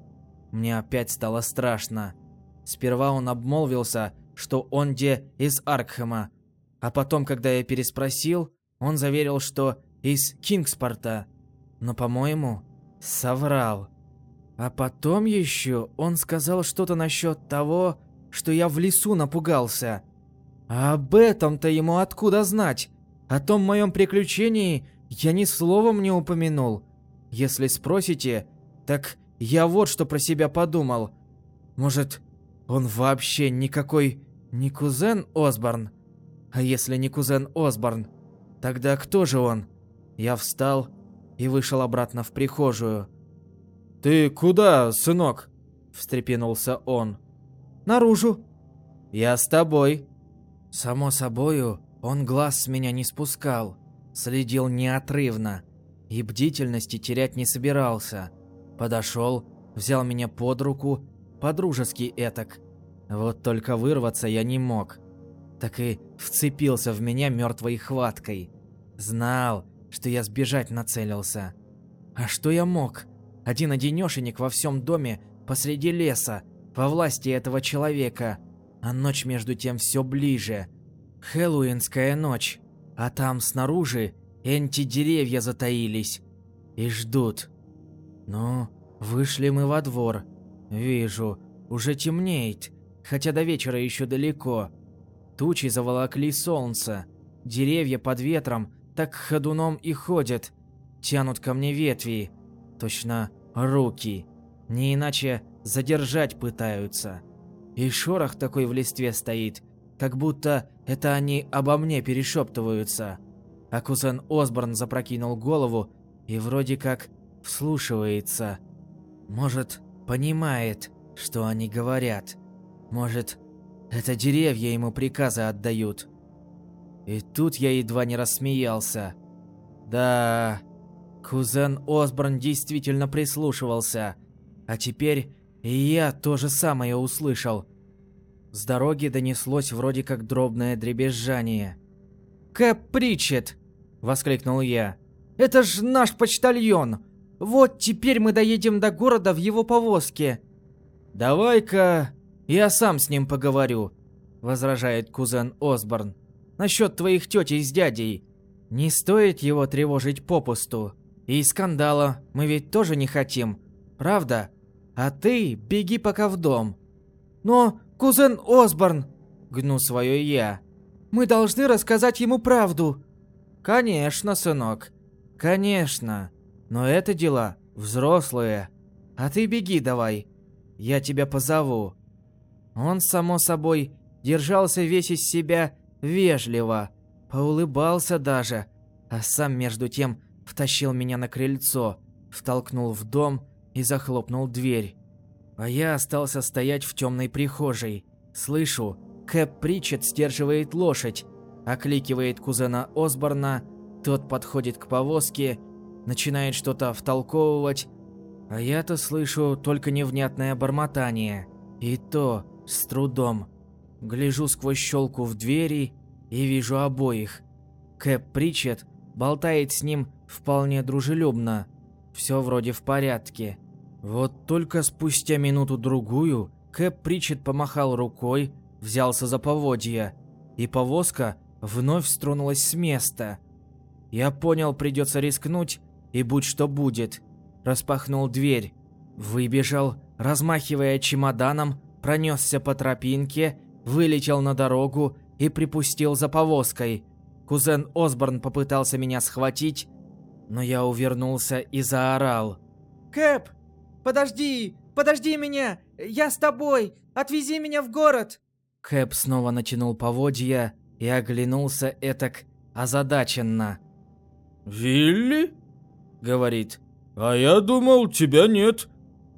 Мне опять стало страшно. Сперва он обмолвился, что он де из Аркхема, а потом, когда я переспросил, он заверил, что из Кингспорта. Но, по-моему, соврал. А потом еще он сказал что-то насчет того, что я в лесу напугался. А об этом-то ему откуда знать? О том моем приключении я ни словом не упомянул. Если спросите, так я вот что про себя подумал. Может, он вообще никакой не кузен Осборн? А если не кузен Осборн, тогда кто же он? Я встал и вышел обратно в прихожую. «Ты куда, сынок?» – встрепенулся он. «Наружу». «Я с тобой». Само собою, он глаз с меня не спускал, следил неотрывно и бдительности терять не собирался. Подошел, взял меня под руку, подружески этак. Вот только вырваться я не мог. Так и вцепился в меня мертвой хваткой. Знал, что я сбежать нацелился. А что я мог? Один-одинешенек во всем доме посреди леса, во власти этого человека. А ночь между тем все ближе. Хэллоуинская ночь. А там снаружи энти деревья затаились. И ждут. Ну, вышли мы во двор. Вижу, уже темнеет, хотя до вечера еще далеко. Тучи заволокли солнце. Деревья под ветром так ходуном и ходят. Тянут ко мне ветви. Точно руки. Не иначе задержать пытаются. И шорох такой в листве стоит, как будто это они обо мне перешептываются. А кузен Осборн запрокинул голову и вроде как вслушивается. Может, понимает, что они говорят. Может, это деревья ему приказы отдают. И тут я едва не рассмеялся. Да, кузен Осборн действительно прислушивался. А теперь и я то же самое услышал. С дороги донеслось вроде как дробное дребезжание. «Кэп Притчет!» – воскликнул я. «Это ж наш почтальон! Вот теперь мы доедем до города в его повозке!» «Давай-ка я сам с ним поговорю», – возражает кузен Осборн. «Насчет твоих тетей с дядей. Не стоит его тревожить попусту. И скандала мы ведь тоже не хотим, правда? А ты беги пока в дом». «Но, кузен Осборн!» – гну свое я. «Мы должны рассказать ему правду». «Конечно, сынок, конечно. Но это дела взрослые. А ты беги давай, я тебя позову». Он, само собой, держался весь из себя вежливо, поулыбался даже, а сам между тем втащил меня на крыльцо, втолкнул в дом и захлопнул дверь. А я остался стоять в темной прихожей. Слышу, Кэп Причет сдерживает лошадь, окликивает кузена Осборна, тот подходит к повозке, начинает что-то втолковывать, а я-то слышу только невнятное бормотание. И то с трудом. Гляжу сквозь щелку в двери и вижу обоих. Кэп Причет болтает с ним вполне дружелюбно. Все вроде в порядке. Вот только спустя минуту-другую Кэп Причет помахал рукой, взялся за поводья, и повозка вновь стронулась с места. Я понял, придется рискнуть, и будь что будет распахнул дверь, выбежал, размахивая чемоданом, пронесся по тропинке, вылетел на дорогу и припустил за повозкой. Кузен Осборн попытался меня схватить, но я увернулся и заорал. «Кэп, подожди, подожди меня, я с тобой, отвези меня в город!» Кэп снова натянул поводья и оглянулся этак озадаченно. «Вилли?» — говорит. «А я думал, тебя нет.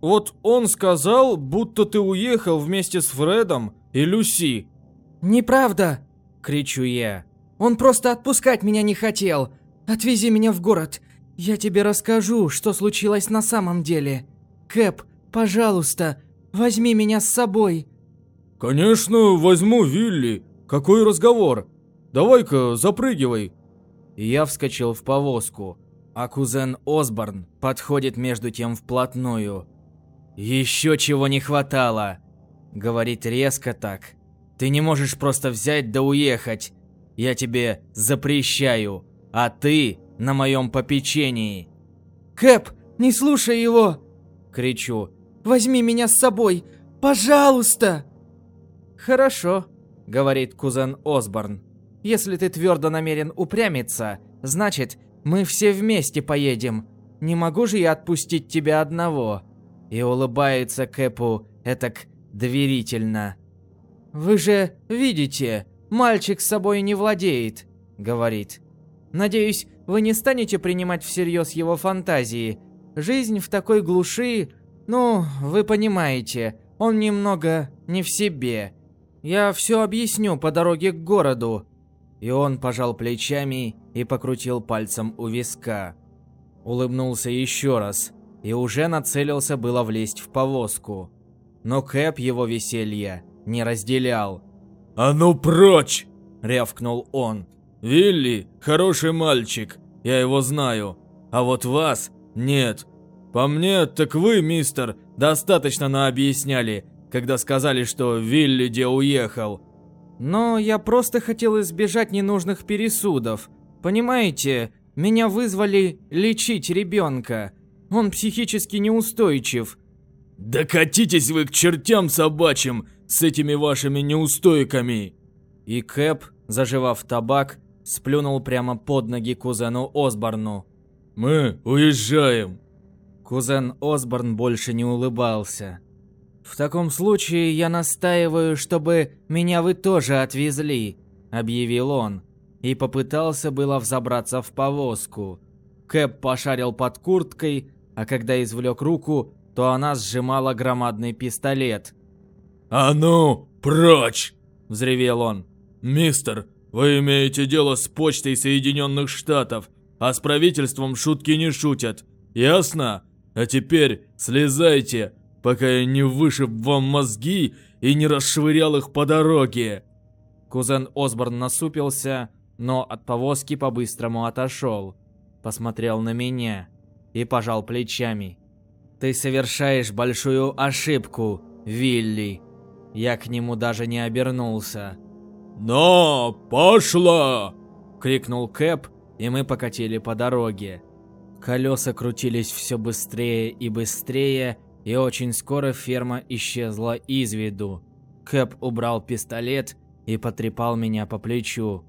Вот он сказал, будто ты уехал вместе с Фредом и Люси». «Неправда!» – кричу я. «Он просто отпускать меня не хотел. Отвези меня в город. Я тебе расскажу, что случилось на самом деле. Кэп, пожалуйста, возьми меня с собой». «Конечно, возьму, Вилли. Какой разговор? Давай-ка, запрыгивай». Я вскочил в повозку а кузен Осборн подходит между тем вплотную. «Еще чего не хватало!» Говорит резко так. «Ты не можешь просто взять да уехать. Я тебе запрещаю, а ты на моем попечении». «Кэп, не слушай его!» Кричу. «Возьми меня с собой! Пожалуйста!» «Хорошо», — говорит кузен Осборн. «Если ты твердо намерен упрямиться, значит, мы все вместе поедем. Не могу же я отпустить тебя одного. И улыбается Кэпу этак доверительно. Вы же видите, мальчик с собой не владеет, говорит. Надеюсь, вы не станете принимать всерьез его фантазии. Жизнь в такой глуши, ну, вы понимаете, он немного не в себе. Я все объясню по дороге к городу. И он пожал плечами и покрутил пальцем у виска. Улыбнулся еще раз и уже нацелился было влезть в повозку. Но Кэп его веселья не разделял. «А ну прочь!» – рявкнул он. «Вилли – хороший мальчик, я его знаю. А вот вас – нет. По мне, так вы, мистер, достаточно наобъясняли, когда сказали, что Вилли где уехал. Но я просто хотел избежать ненужных пересудов. Понимаете, меня вызвали лечить ребенка. Он психически неустойчив. Да катитесь вы к чертям собачьим с этими вашими неустойками. И Кэп, заживав табак, сплюнул прямо под ноги кузену Осборну. Мы уезжаем. Кузен Осборн больше не улыбался. «В таком случае я настаиваю, чтобы меня вы тоже отвезли», – объявил он. И попытался было взобраться в повозку. Кэп пошарил под курткой, а когда извлек руку, то она сжимала громадный пистолет. «А ну, прочь!» – взревел он. «Мистер, вы имеете дело с почтой Соединенных Штатов, а с правительством шутки не шутят. Ясно? А теперь слезайте, пока я не вышиб вам мозги и не расшвырял их по дороге!» Кузен Осборн насупился, но от повозки по-быстрому отошел. Посмотрел на меня и пожал плечами. «Ты совершаешь большую ошибку, Вилли!» Я к нему даже не обернулся. «Но, пошла!» — крикнул Кэп, и мы покатили по дороге. Колеса крутились все быстрее и быстрее, и очень скоро ферма исчезла из виду. Кэп убрал пистолет и потрепал меня по плечу.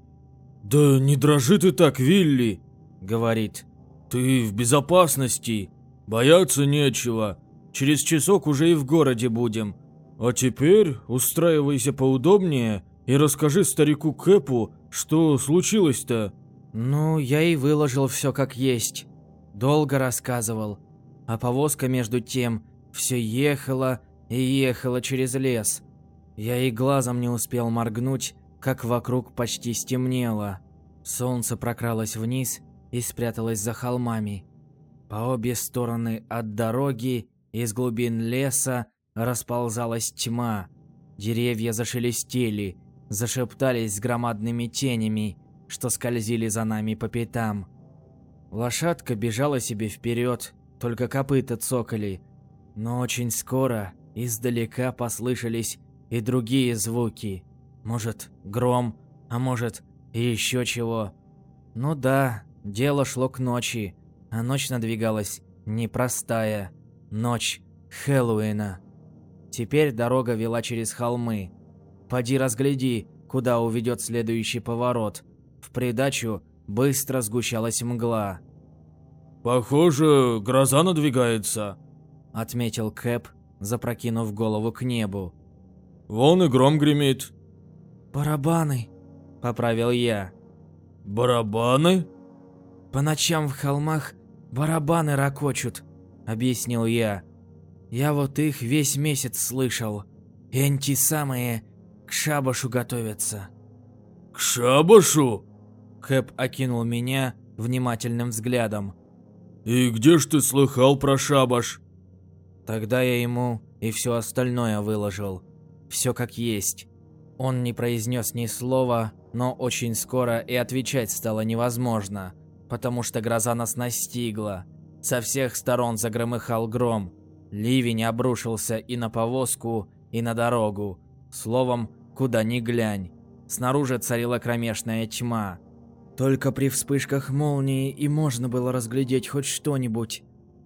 «Да не дрожи ты так, Вилли!» — говорит. «Ты в безопасности. Бояться нечего. Через часок уже и в городе будем. А теперь устраивайся поудобнее и расскажи старику Кэпу, что случилось-то». Ну, я и выложил все как есть. Долго рассказывал. А повозка между тем все ехала и ехала через лес. Я и глазом не успел моргнуть, как вокруг почти стемнело. Солнце прокралось вниз и спряталось за холмами. По обе стороны от дороги из глубин леса расползалась тьма. Деревья зашелестели, зашептались с громадными тенями, что скользили за нами по пятам. Лошадка бежала себе вперед, только копыта цокали. Но очень скоро издалека послышались и другие звуки. Может, гром, а может, и еще чего. Ну да, дело шло к ночи, а ночь надвигалась непростая. Ночь Хэллоуина. Теперь дорога вела через холмы. Поди разгляди, куда уведет следующий поворот. В придачу быстро сгущалась мгла. «Похоже, гроза надвигается», — отметил Кэп, запрокинув голову к небу. «Вон и гром гремит». «Барабаны», — поправил я. «Барабаны?» «По ночам в холмах барабаны ракочут», — объяснил я. «Я вот их весь месяц слышал. Энти самые к шабашу готовятся». «К шабашу?» Кэп окинул меня внимательным взглядом. «И где ж ты слыхал про шабаш?» Тогда я ему и все остальное выложил. Все как есть. Он не произнес ни слова, но очень скоро и отвечать стало невозможно, потому что гроза нас настигла. Со всех сторон загромыхал гром. Ливень обрушился и на повозку, и на дорогу. Словом, куда ни глянь. Снаружи царила кромешная тьма. Только при вспышках молнии и можно было разглядеть хоть что-нибудь.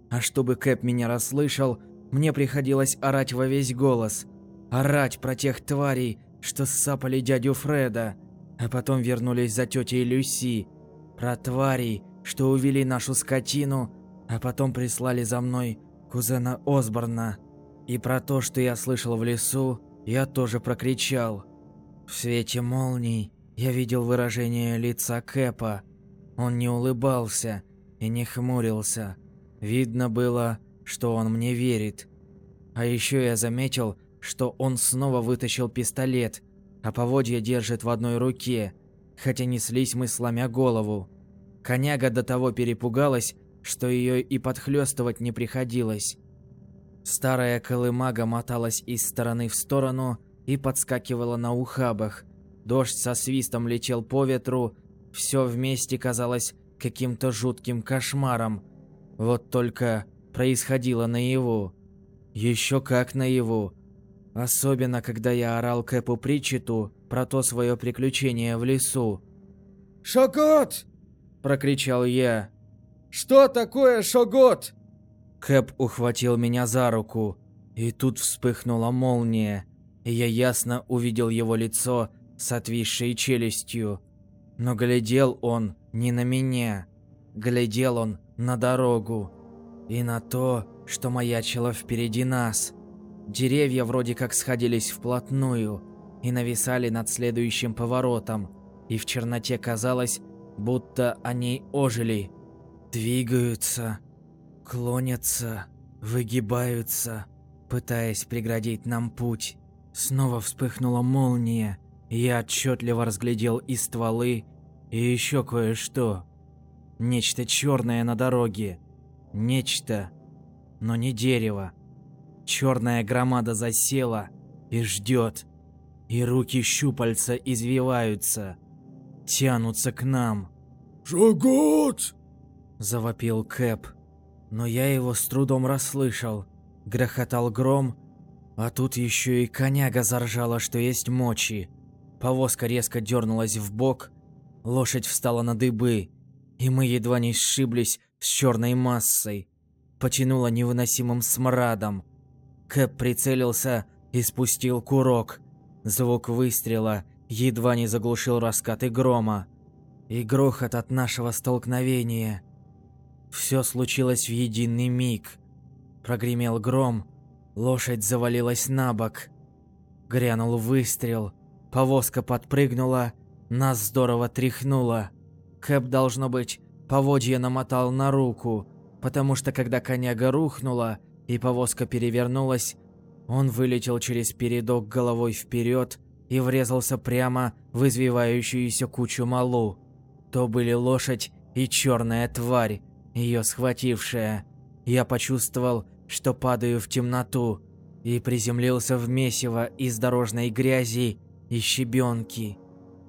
А чтобы Кэп меня расслышал, мне приходилось орать во весь голос. Орать про тех тварей, что сцапали дядю Фреда, а потом вернулись за тетей Люси. Про тварей, что увели нашу скотину, а потом прислали за мной кузена Осборна. И про то, что я слышал в лесу, я тоже прокричал. В свете молний я видел выражение лица Кэпа. Он не улыбался и не хмурился. Видно было, что он мне верит. А еще я заметил, что он снова вытащил пистолет, а поводья держит в одной руке, хотя неслись мы сломя голову. Коняга до того перепугалась, что ее и подхлестывать не приходилось. Старая колымага моталась из стороны в сторону и подскакивала на ухабах, Дождь со свистом летел по ветру, все вместе казалось каким-то жутким кошмаром. Вот только происходило наяву. Еще как наяву. Особенно, когда я орал Кэпу Притчету про то свое приключение в лесу. «Шогот!» – прокричал я. «Что такое Шогот?» Кэп ухватил меня за руку, и тут вспыхнула молния, и я ясно увидел его лицо с отвисшей челюстью. Но глядел он не на меня, глядел он на дорогу и на то, что маячило впереди нас. Деревья вроде как сходились вплотную и нависали над следующим поворотом, и в черноте казалось, будто они ожили, двигаются, клонятся, выгибаются, пытаясь преградить нам путь. Снова вспыхнула молния, и я отчетливо разглядел и стволы, и еще кое-что. Нечто черное на дороге. Нечто, но не дерево. Черная громада засела и ждет. И руки щупальца извиваются, тянутся к нам. «Шагот!» – завопил Кэп. Но я его с трудом расслышал. Грохотал гром, а тут еще и коняга заржала, что есть мочи. Повозка резко дернулась в бок, лошадь встала на дыбы, и мы едва не сшиблись с черной массой. Потянуло невыносимым смрадом. Кэп прицелился и спустил курок. Звук выстрела едва не заглушил раскаты грома. И грохот от нашего столкновения. Все случилось в единый миг. Прогремел гром, лошадь завалилась на бок. Грянул выстрел, повозка подпрыгнула, нас здорово тряхнуло. Кэп, должно быть, поводья намотал на руку, потому что когда коняга рухнула и повозка перевернулась, он вылетел через передок головой вперед и врезался прямо в извивающуюся кучу малу. То были лошадь и черная тварь, ее схватившая. Я почувствовал, что падаю в темноту и приземлился в месиво из дорожной грязи и щебенки.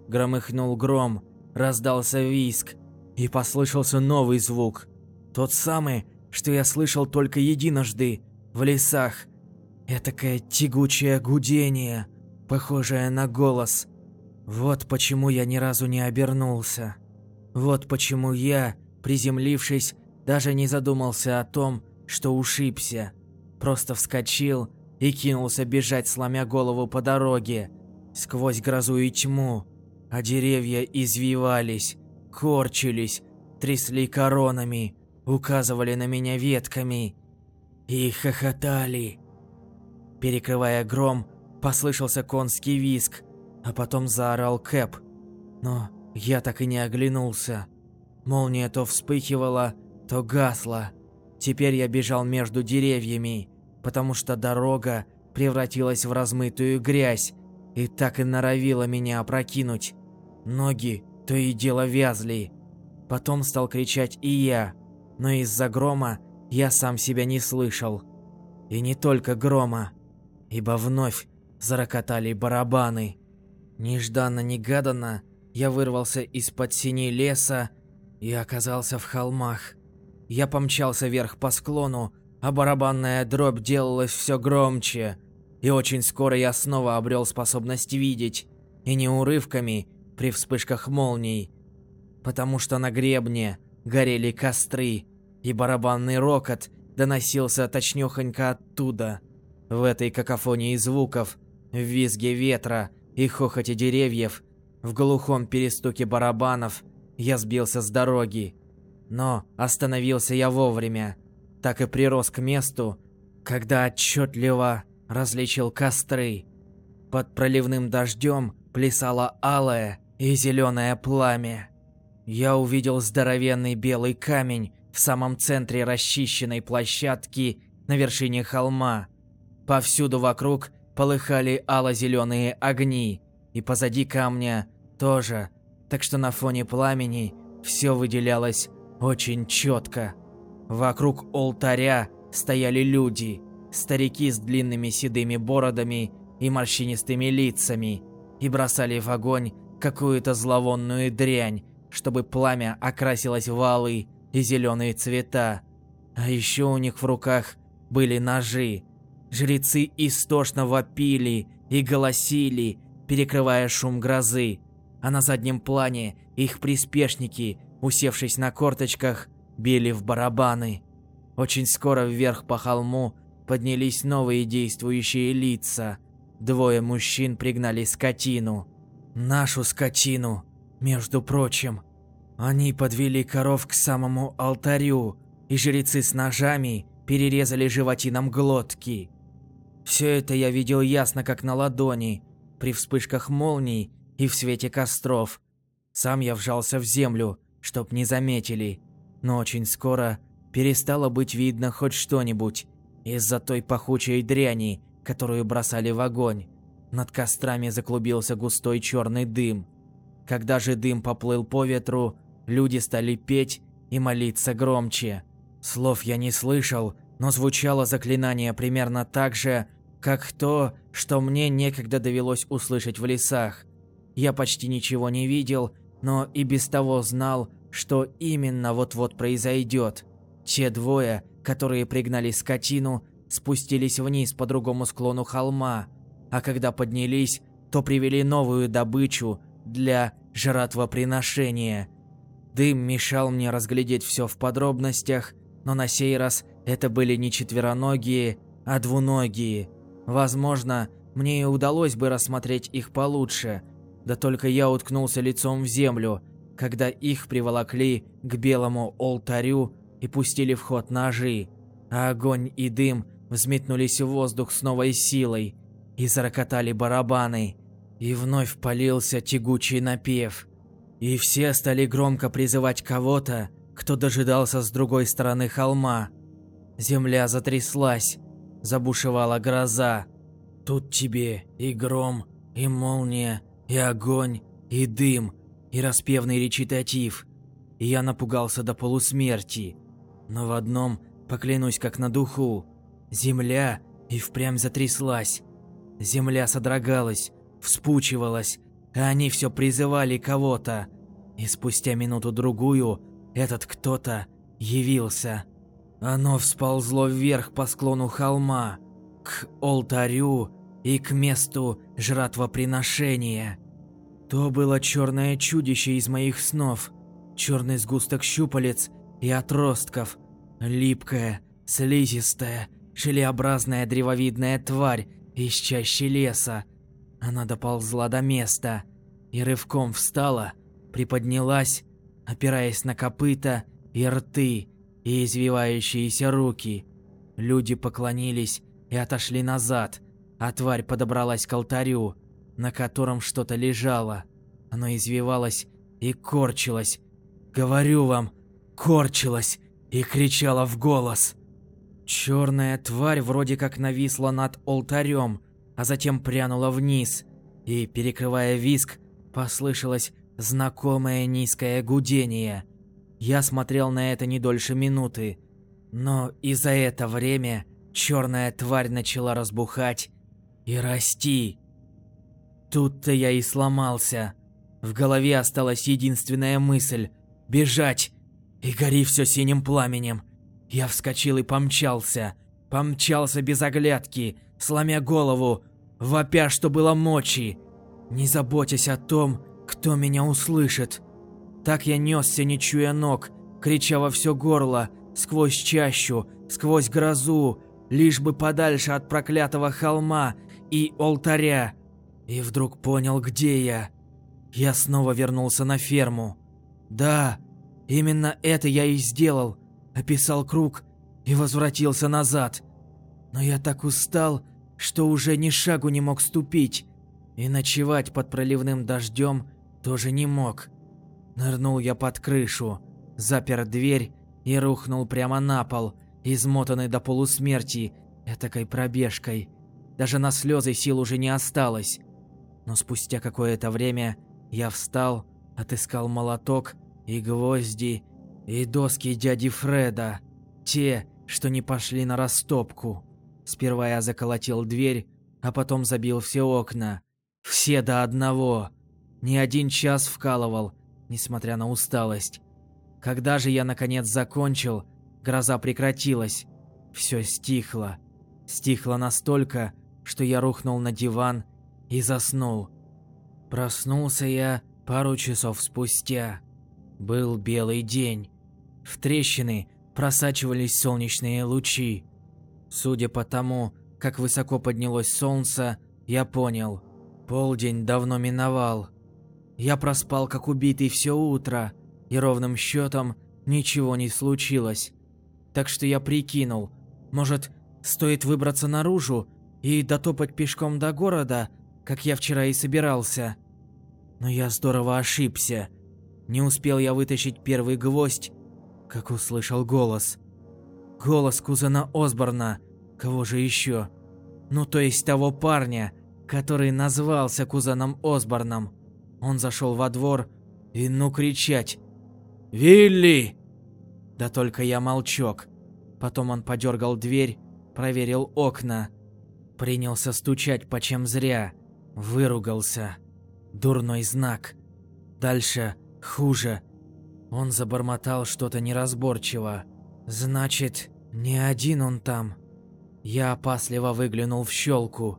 Громыхнул гром, раздался виск, и послышался новый звук. Тот самый, что я слышал только единожды в лесах. Этакое тягучее гудение, похожее на голос. Вот почему я ни разу не обернулся. Вот почему я, приземлившись, даже не задумался о том, что ушибся. Просто вскочил и кинулся бежать, сломя голову по дороге, сквозь грозу и тьму. А деревья извивались, корчились, трясли коронами, указывали на меня ветками и хохотали. Перекрывая гром, послышался конский визг, а потом заорал Кэп. Но я так и не оглянулся. Молния то вспыхивала, то гасла. Теперь я бежал между деревьями, потому что дорога превратилась в размытую грязь и так и норовила меня опрокинуть. Ноги то и дело вязли. Потом стал кричать и я, но из-за грома я сам себя не слышал. И не только грома, ибо вновь зарокотали барабаны. Нежданно-негаданно я вырвался из-под синей леса и оказался в холмах. Я помчался вверх по склону, а барабанная дробь делалась все громче. И очень скоро я снова обрел способность видеть, и не урывками, при вспышках молний, потому что на гребне горели костры, и барабанный рокот доносился точнёхонько оттуда. В этой какофонии звуков, в визге ветра и хохоте деревьев, в глухом перестуке барабанов я сбился с дороги. Но остановился я вовремя, так и прирос к месту, когда отчетливо различил костры. Под проливным дождем плясало алое и зеленое пламя. Я увидел здоровенный белый камень в самом центре расчищенной площадки на вершине холма. Повсюду вокруг полыхали ало-зеленые огни, и позади камня тоже, так что на фоне пламени все выделялось очень четко. Вокруг алтаря стояли люди, старики с длинными седыми бородами и морщинистыми лицами, и бросали в огонь какую-то зловонную дрянь, чтобы пламя окрасилось в алый и зеленые цвета. А еще у них в руках были ножи. Жрецы истошно вопили и голосили, перекрывая шум грозы, а на заднем плане их приспешники, усевшись на корточках, били в барабаны. Очень скоро вверх по холму поднялись новые действующие лица. Двое мужчин пригнали скотину. Нашу скотину, между прочим. Они подвели коров к самому алтарю, и жрецы с ножами перерезали животинам глотки. Все это я видел ясно, как на ладони, при вспышках молний и в свете костров. Сам я вжался в землю, чтоб не заметили, но очень скоро перестало быть видно хоть что-нибудь из-за той пахучей дряни, которую бросали в огонь. Над кострами заклубился густой черный дым. Когда же дым поплыл по ветру, люди стали петь и молиться громче. Слов я не слышал, но звучало заклинание примерно так же, как то, что мне некогда довелось услышать в лесах. Я почти ничего не видел, но и без того знал, что именно вот-вот произойдет. Те двое, которые пригнали скотину, спустились вниз по другому склону холма, а когда поднялись, то привели новую добычу для жратвоприношения. Дым мешал мне разглядеть все в подробностях, но на сей раз это были не четвероногие, а двуногие. Возможно, мне и удалось бы рассмотреть их получше, да только я уткнулся лицом в землю, когда их приволокли к белому алтарю и пустили в ход ножи, а огонь и дым взметнулись в воздух с новой силой, и зарокотали барабаны, и вновь полился тягучий напев. И все стали громко призывать кого-то, кто дожидался с другой стороны холма. Земля затряслась, забушевала гроза. Тут тебе и гром, и молния, и огонь, и дым, и распевный речитатив. И я напугался до полусмерти. Но в одном, поклянусь как на духу, земля и впрямь затряслась. Земля содрогалась, вспучивалась, а они все призывали кого-то. И спустя минуту-другую этот кто-то явился. Оно всползло вверх по склону холма, к алтарю и к месту жратвоприношения. То было черное чудище из моих снов, черный сгусток щупалец и отростков, липкая, слизистая, желеобразная древовидная тварь из чащи леса. Она доползла до места и рывком встала, приподнялась, опираясь на копыта и рты и извивающиеся руки. Люди поклонились и отошли назад, а тварь подобралась к алтарю, на котором что-то лежало. Оно извивалось и корчилось. Говорю вам, корчилось и кричало в голос. Черная тварь вроде как нависла над алтарем, а затем прянула вниз, и, перекрывая виск, послышалось знакомое низкое гудение. Я смотрел на это не дольше минуты, но и за это время черная тварь начала разбухать и расти. Тут-то я и сломался. В голове осталась единственная мысль – бежать. И гори все синим пламенем. Я вскочил и помчался. Помчался без оглядки, сломя голову, вопя, что было мочи. Не заботясь о том, кто меня услышит. Так я несся, не чуя ног, крича во все горло, сквозь чащу, сквозь грозу, лишь бы подальше от проклятого холма и алтаря. И вдруг понял, где я. Я снова вернулся на ферму. Да, именно это я и сделал. Описал круг и возвратился назад. Но я так устал, что уже ни шагу не мог ступить. И ночевать под проливным дождем тоже не мог. Нырнул я под крышу, запер дверь и рухнул прямо на пол, измотанный до полусмерти этакой пробежкой. Даже на слезы сил уже не осталось. Но спустя какое-то время я встал, отыскал молоток и гвозди, и доски дяди Фреда. Те, что не пошли на растопку. Сперва я заколотил дверь, а потом забил все окна. Все до одного. Не один час вкалывал, несмотря на усталость. Когда же я наконец закончил, гроза прекратилась. Все стихло. Стихло настолько, что я рухнул на диван и заснул. Проснулся я пару часов спустя. Был белый день. В трещины просачивались солнечные лучи. Судя по тому, как высоко поднялось солнце, я понял. Полдень давно миновал. Я проспал как убитый все утро, и ровным счетом ничего не случилось. Так что я прикинул, может, стоит выбраться наружу и дотопать пешком до города, как я вчера и собирался. Но я здорово ошибся. Не успел я вытащить первый гвоздь, как услышал голос. Голос кузена Осборна. Кого же еще? Ну, то есть того парня, который назвался кузеном Осборном. Он зашел во двор и ну кричать «Вилли!» Да только я молчок. Потом он подергал дверь, проверил окна. Принялся стучать почем зря. Выругался. Дурной знак. Дальше хуже. Он забормотал что-то неразборчиво. Значит, не один он там. Я опасливо выглянул в щелку.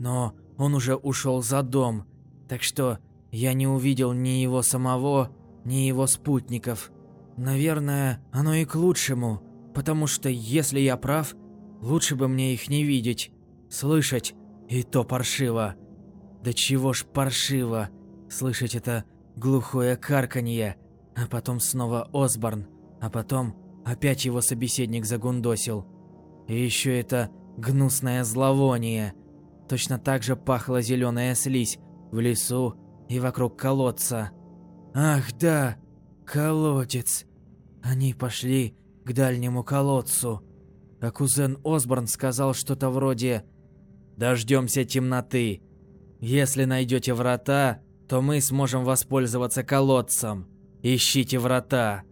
Но он уже ушел за дом, так что я не увидел ни его самого, ни его спутников. Наверное, оно и к лучшему, потому что если я прав, лучше бы мне их не видеть, слышать, и то паршиво. Да чего ж паршиво, слышать это глухое карканье, а потом снова Осборн, а потом опять его собеседник загундосил. И еще это гнусное зловоние. Точно так же пахла зеленая слизь в лесу и вокруг колодца. Ах да, колодец. Они пошли к дальнему колодцу. А кузен Осборн сказал что-то вроде «Дождемся темноты. Если найдете врата, то мы сможем воспользоваться колодцем. Ищите врата».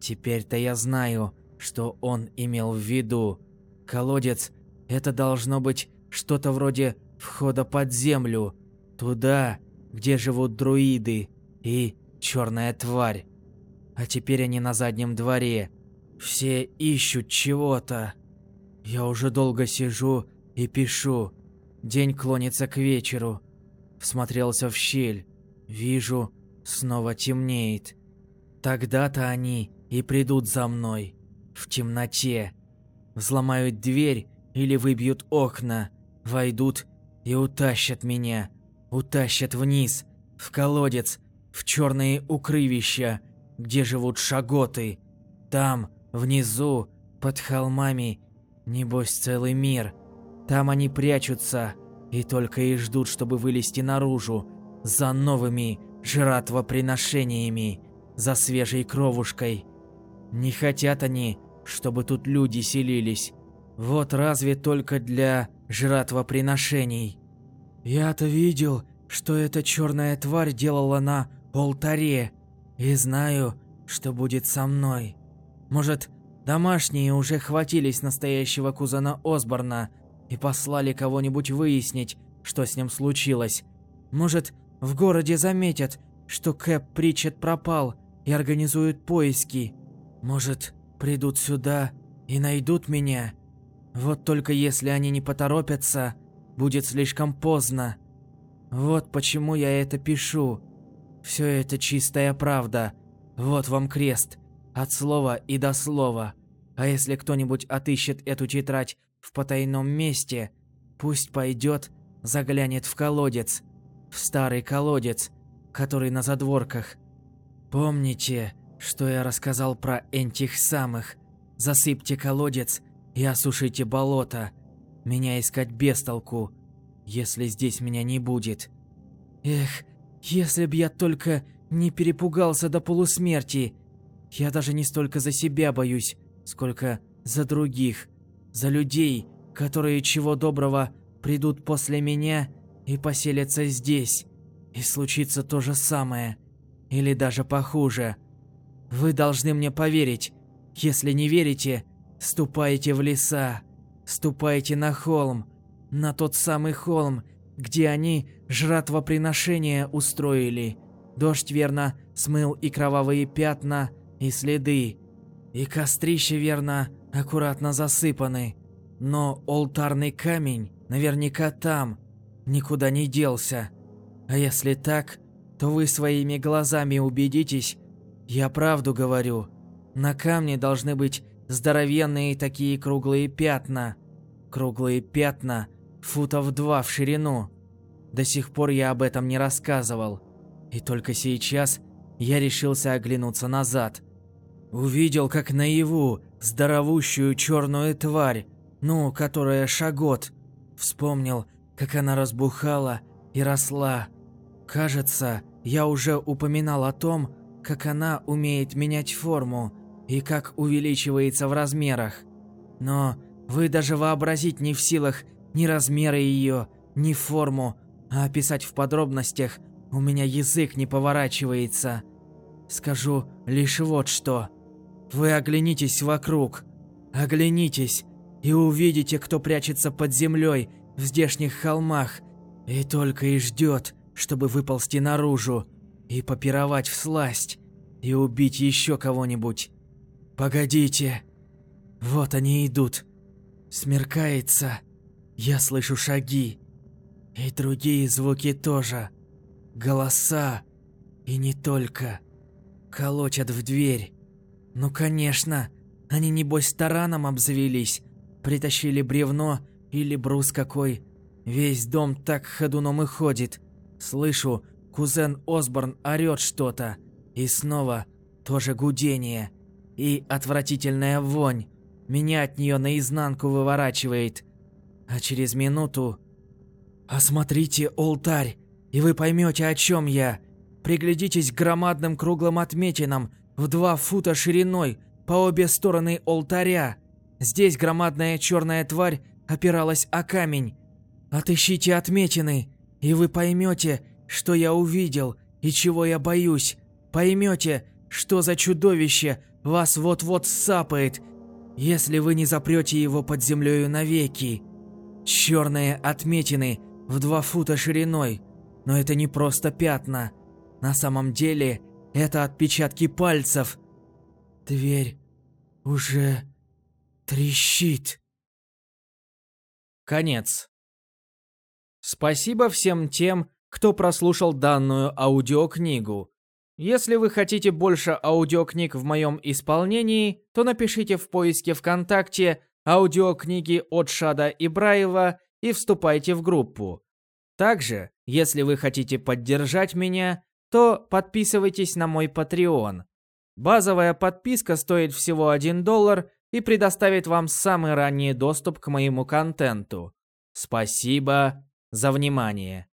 Теперь-то я знаю, что он имел в виду. Колодец – это должно быть что-то вроде входа под землю, туда, где живут друиды и черная тварь. А теперь они на заднем дворе. Все ищут чего-то. Я уже долго сижу и пишу. День клонится к вечеру. Всмотрелся в щель. Вижу, снова темнеет. Тогда-то они и придут за мной. В темноте. Взломают дверь или выбьют окна. Войдут и утащат меня. Утащат вниз, в колодец, в черные укрывища, где живут шаготы. Там, внизу, под холмами, небось целый мир. Там они прячутся и только и ждут, чтобы вылезти наружу за новыми жратвоприношениями, за свежей кровушкой. Не хотят они, чтобы тут люди селились. Вот разве только для жратвоприношений. Я-то видел, что эта черная тварь делала на алтаре, и знаю, что будет со мной. Может, домашние уже хватились настоящего кузена Осборна и послали кого-нибудь выяснить, что с ним случилось. Может, в городе заметят, что Кэп Притчет пропал и организуют поиски. Может, придут сюда и найдут меня. Вот только если они не поторопятся, будет слишком поздно. Вот почему я это пишу. Все это чистая правда. Вот вам крест. От слова и до слова. А если кто-нибудь отыщет эту тетрадь в потайном месте, пусть пойдет, заглянет в колодец. В старый колодец, который на задворках. Помните, что я рассказал про этих самых? Засыпьте колодец и осушите болото. Меня искать без толку, если здесь меня не будет. Эх, если б я только не перепугался до полусмерти. Я даже не столько за себя боюсь, сколько за других. За людей, которые чего доброго придут после меня и поселятся здесь. И случится то же самое. Или даже похуже. Вы должны мне поверить. Если не верите, Ступайте в леса, ступайте на холм, на тот самый холм, где они жратвоприношение устроили. Дождь, верно, смыл и кровавые пятна, и следы. И кострища, верно, аккуратно засыпаны. Но алтарный камень наверняка там, никуда не делся. А если так, то вы своими глазами убедитесь, я правду говорю. На камне должны быть здоровенные такие круглые пятна. Круглые пятна, футов два в ширину. До сих пор я об этом не рассказывал. И только сейчас я решился оглянуться назад. Увидел, как наяву, здоровущую черную тварь, ну, которая шагот. Вспомнил, как она разбухала и росла. Кажется, я уже упоминал о том, как она умеет менять форму, и как увеличивается в размерах. Но вы даже вообразить не в силах ни размеры ее, ни форму, а описать в подробностях у меня язык не поворачивается. Скажу лишь вот что. Вы оглянитесь вокруг. Оглянитесь и увидите, кто прячется под землей в здешних холмах и только и ждет, чтобы выползти наружу и попировать в сласть и убить еще кого-нибудь. Погодите. Вот они идут. Смеркается. Я слышу шаги. И другие звуки тоже. Голоса. И не только. Колотят в дверь. Ну, конечно. Они, небось, тараном обзавелись. Притащили бревно или брус какой. Весь дом так ходуном и ходит. Слышу, кузен Осборн орёт что-то. И снова тоже гудение. И отвратительная вонь. Меня от нее наизнанку выворачивает. А через минуту... Осмотрите алтарь, и вы поймете, о чем я. Приглядитесь к громадным круглым отметинам в два фута шириной по обе стороны алтаря. Здесь громадная черная тварь опиралась о камень. Отыщите отметины, и вы поймете, что я увидел и чего я боюсь. Поймете, что за чудовище вас вот-вот сапает, если вы не запрете его под землею навеки. Черные отметины в два фута шириной, но это не просто пятна. На самом деле, это отпечатки пальцев. Дверь уже трещит. Конец. Спасибо всем тем, кто прослушал данную аудиокнигу. Если вы хотите больше аудиокниг в моем исполнении, то напишите в поиске ВКонтакте аудиокниги от Шада Ибраева и вступайте в группу. Также, если вы хотите поддержать меня, то подписывайтесь на мой Patreon. Базовая подписка стоит всего 1 доллар и предоставит вам самый ранний доступ к моему контенту. Спасибо за внимание.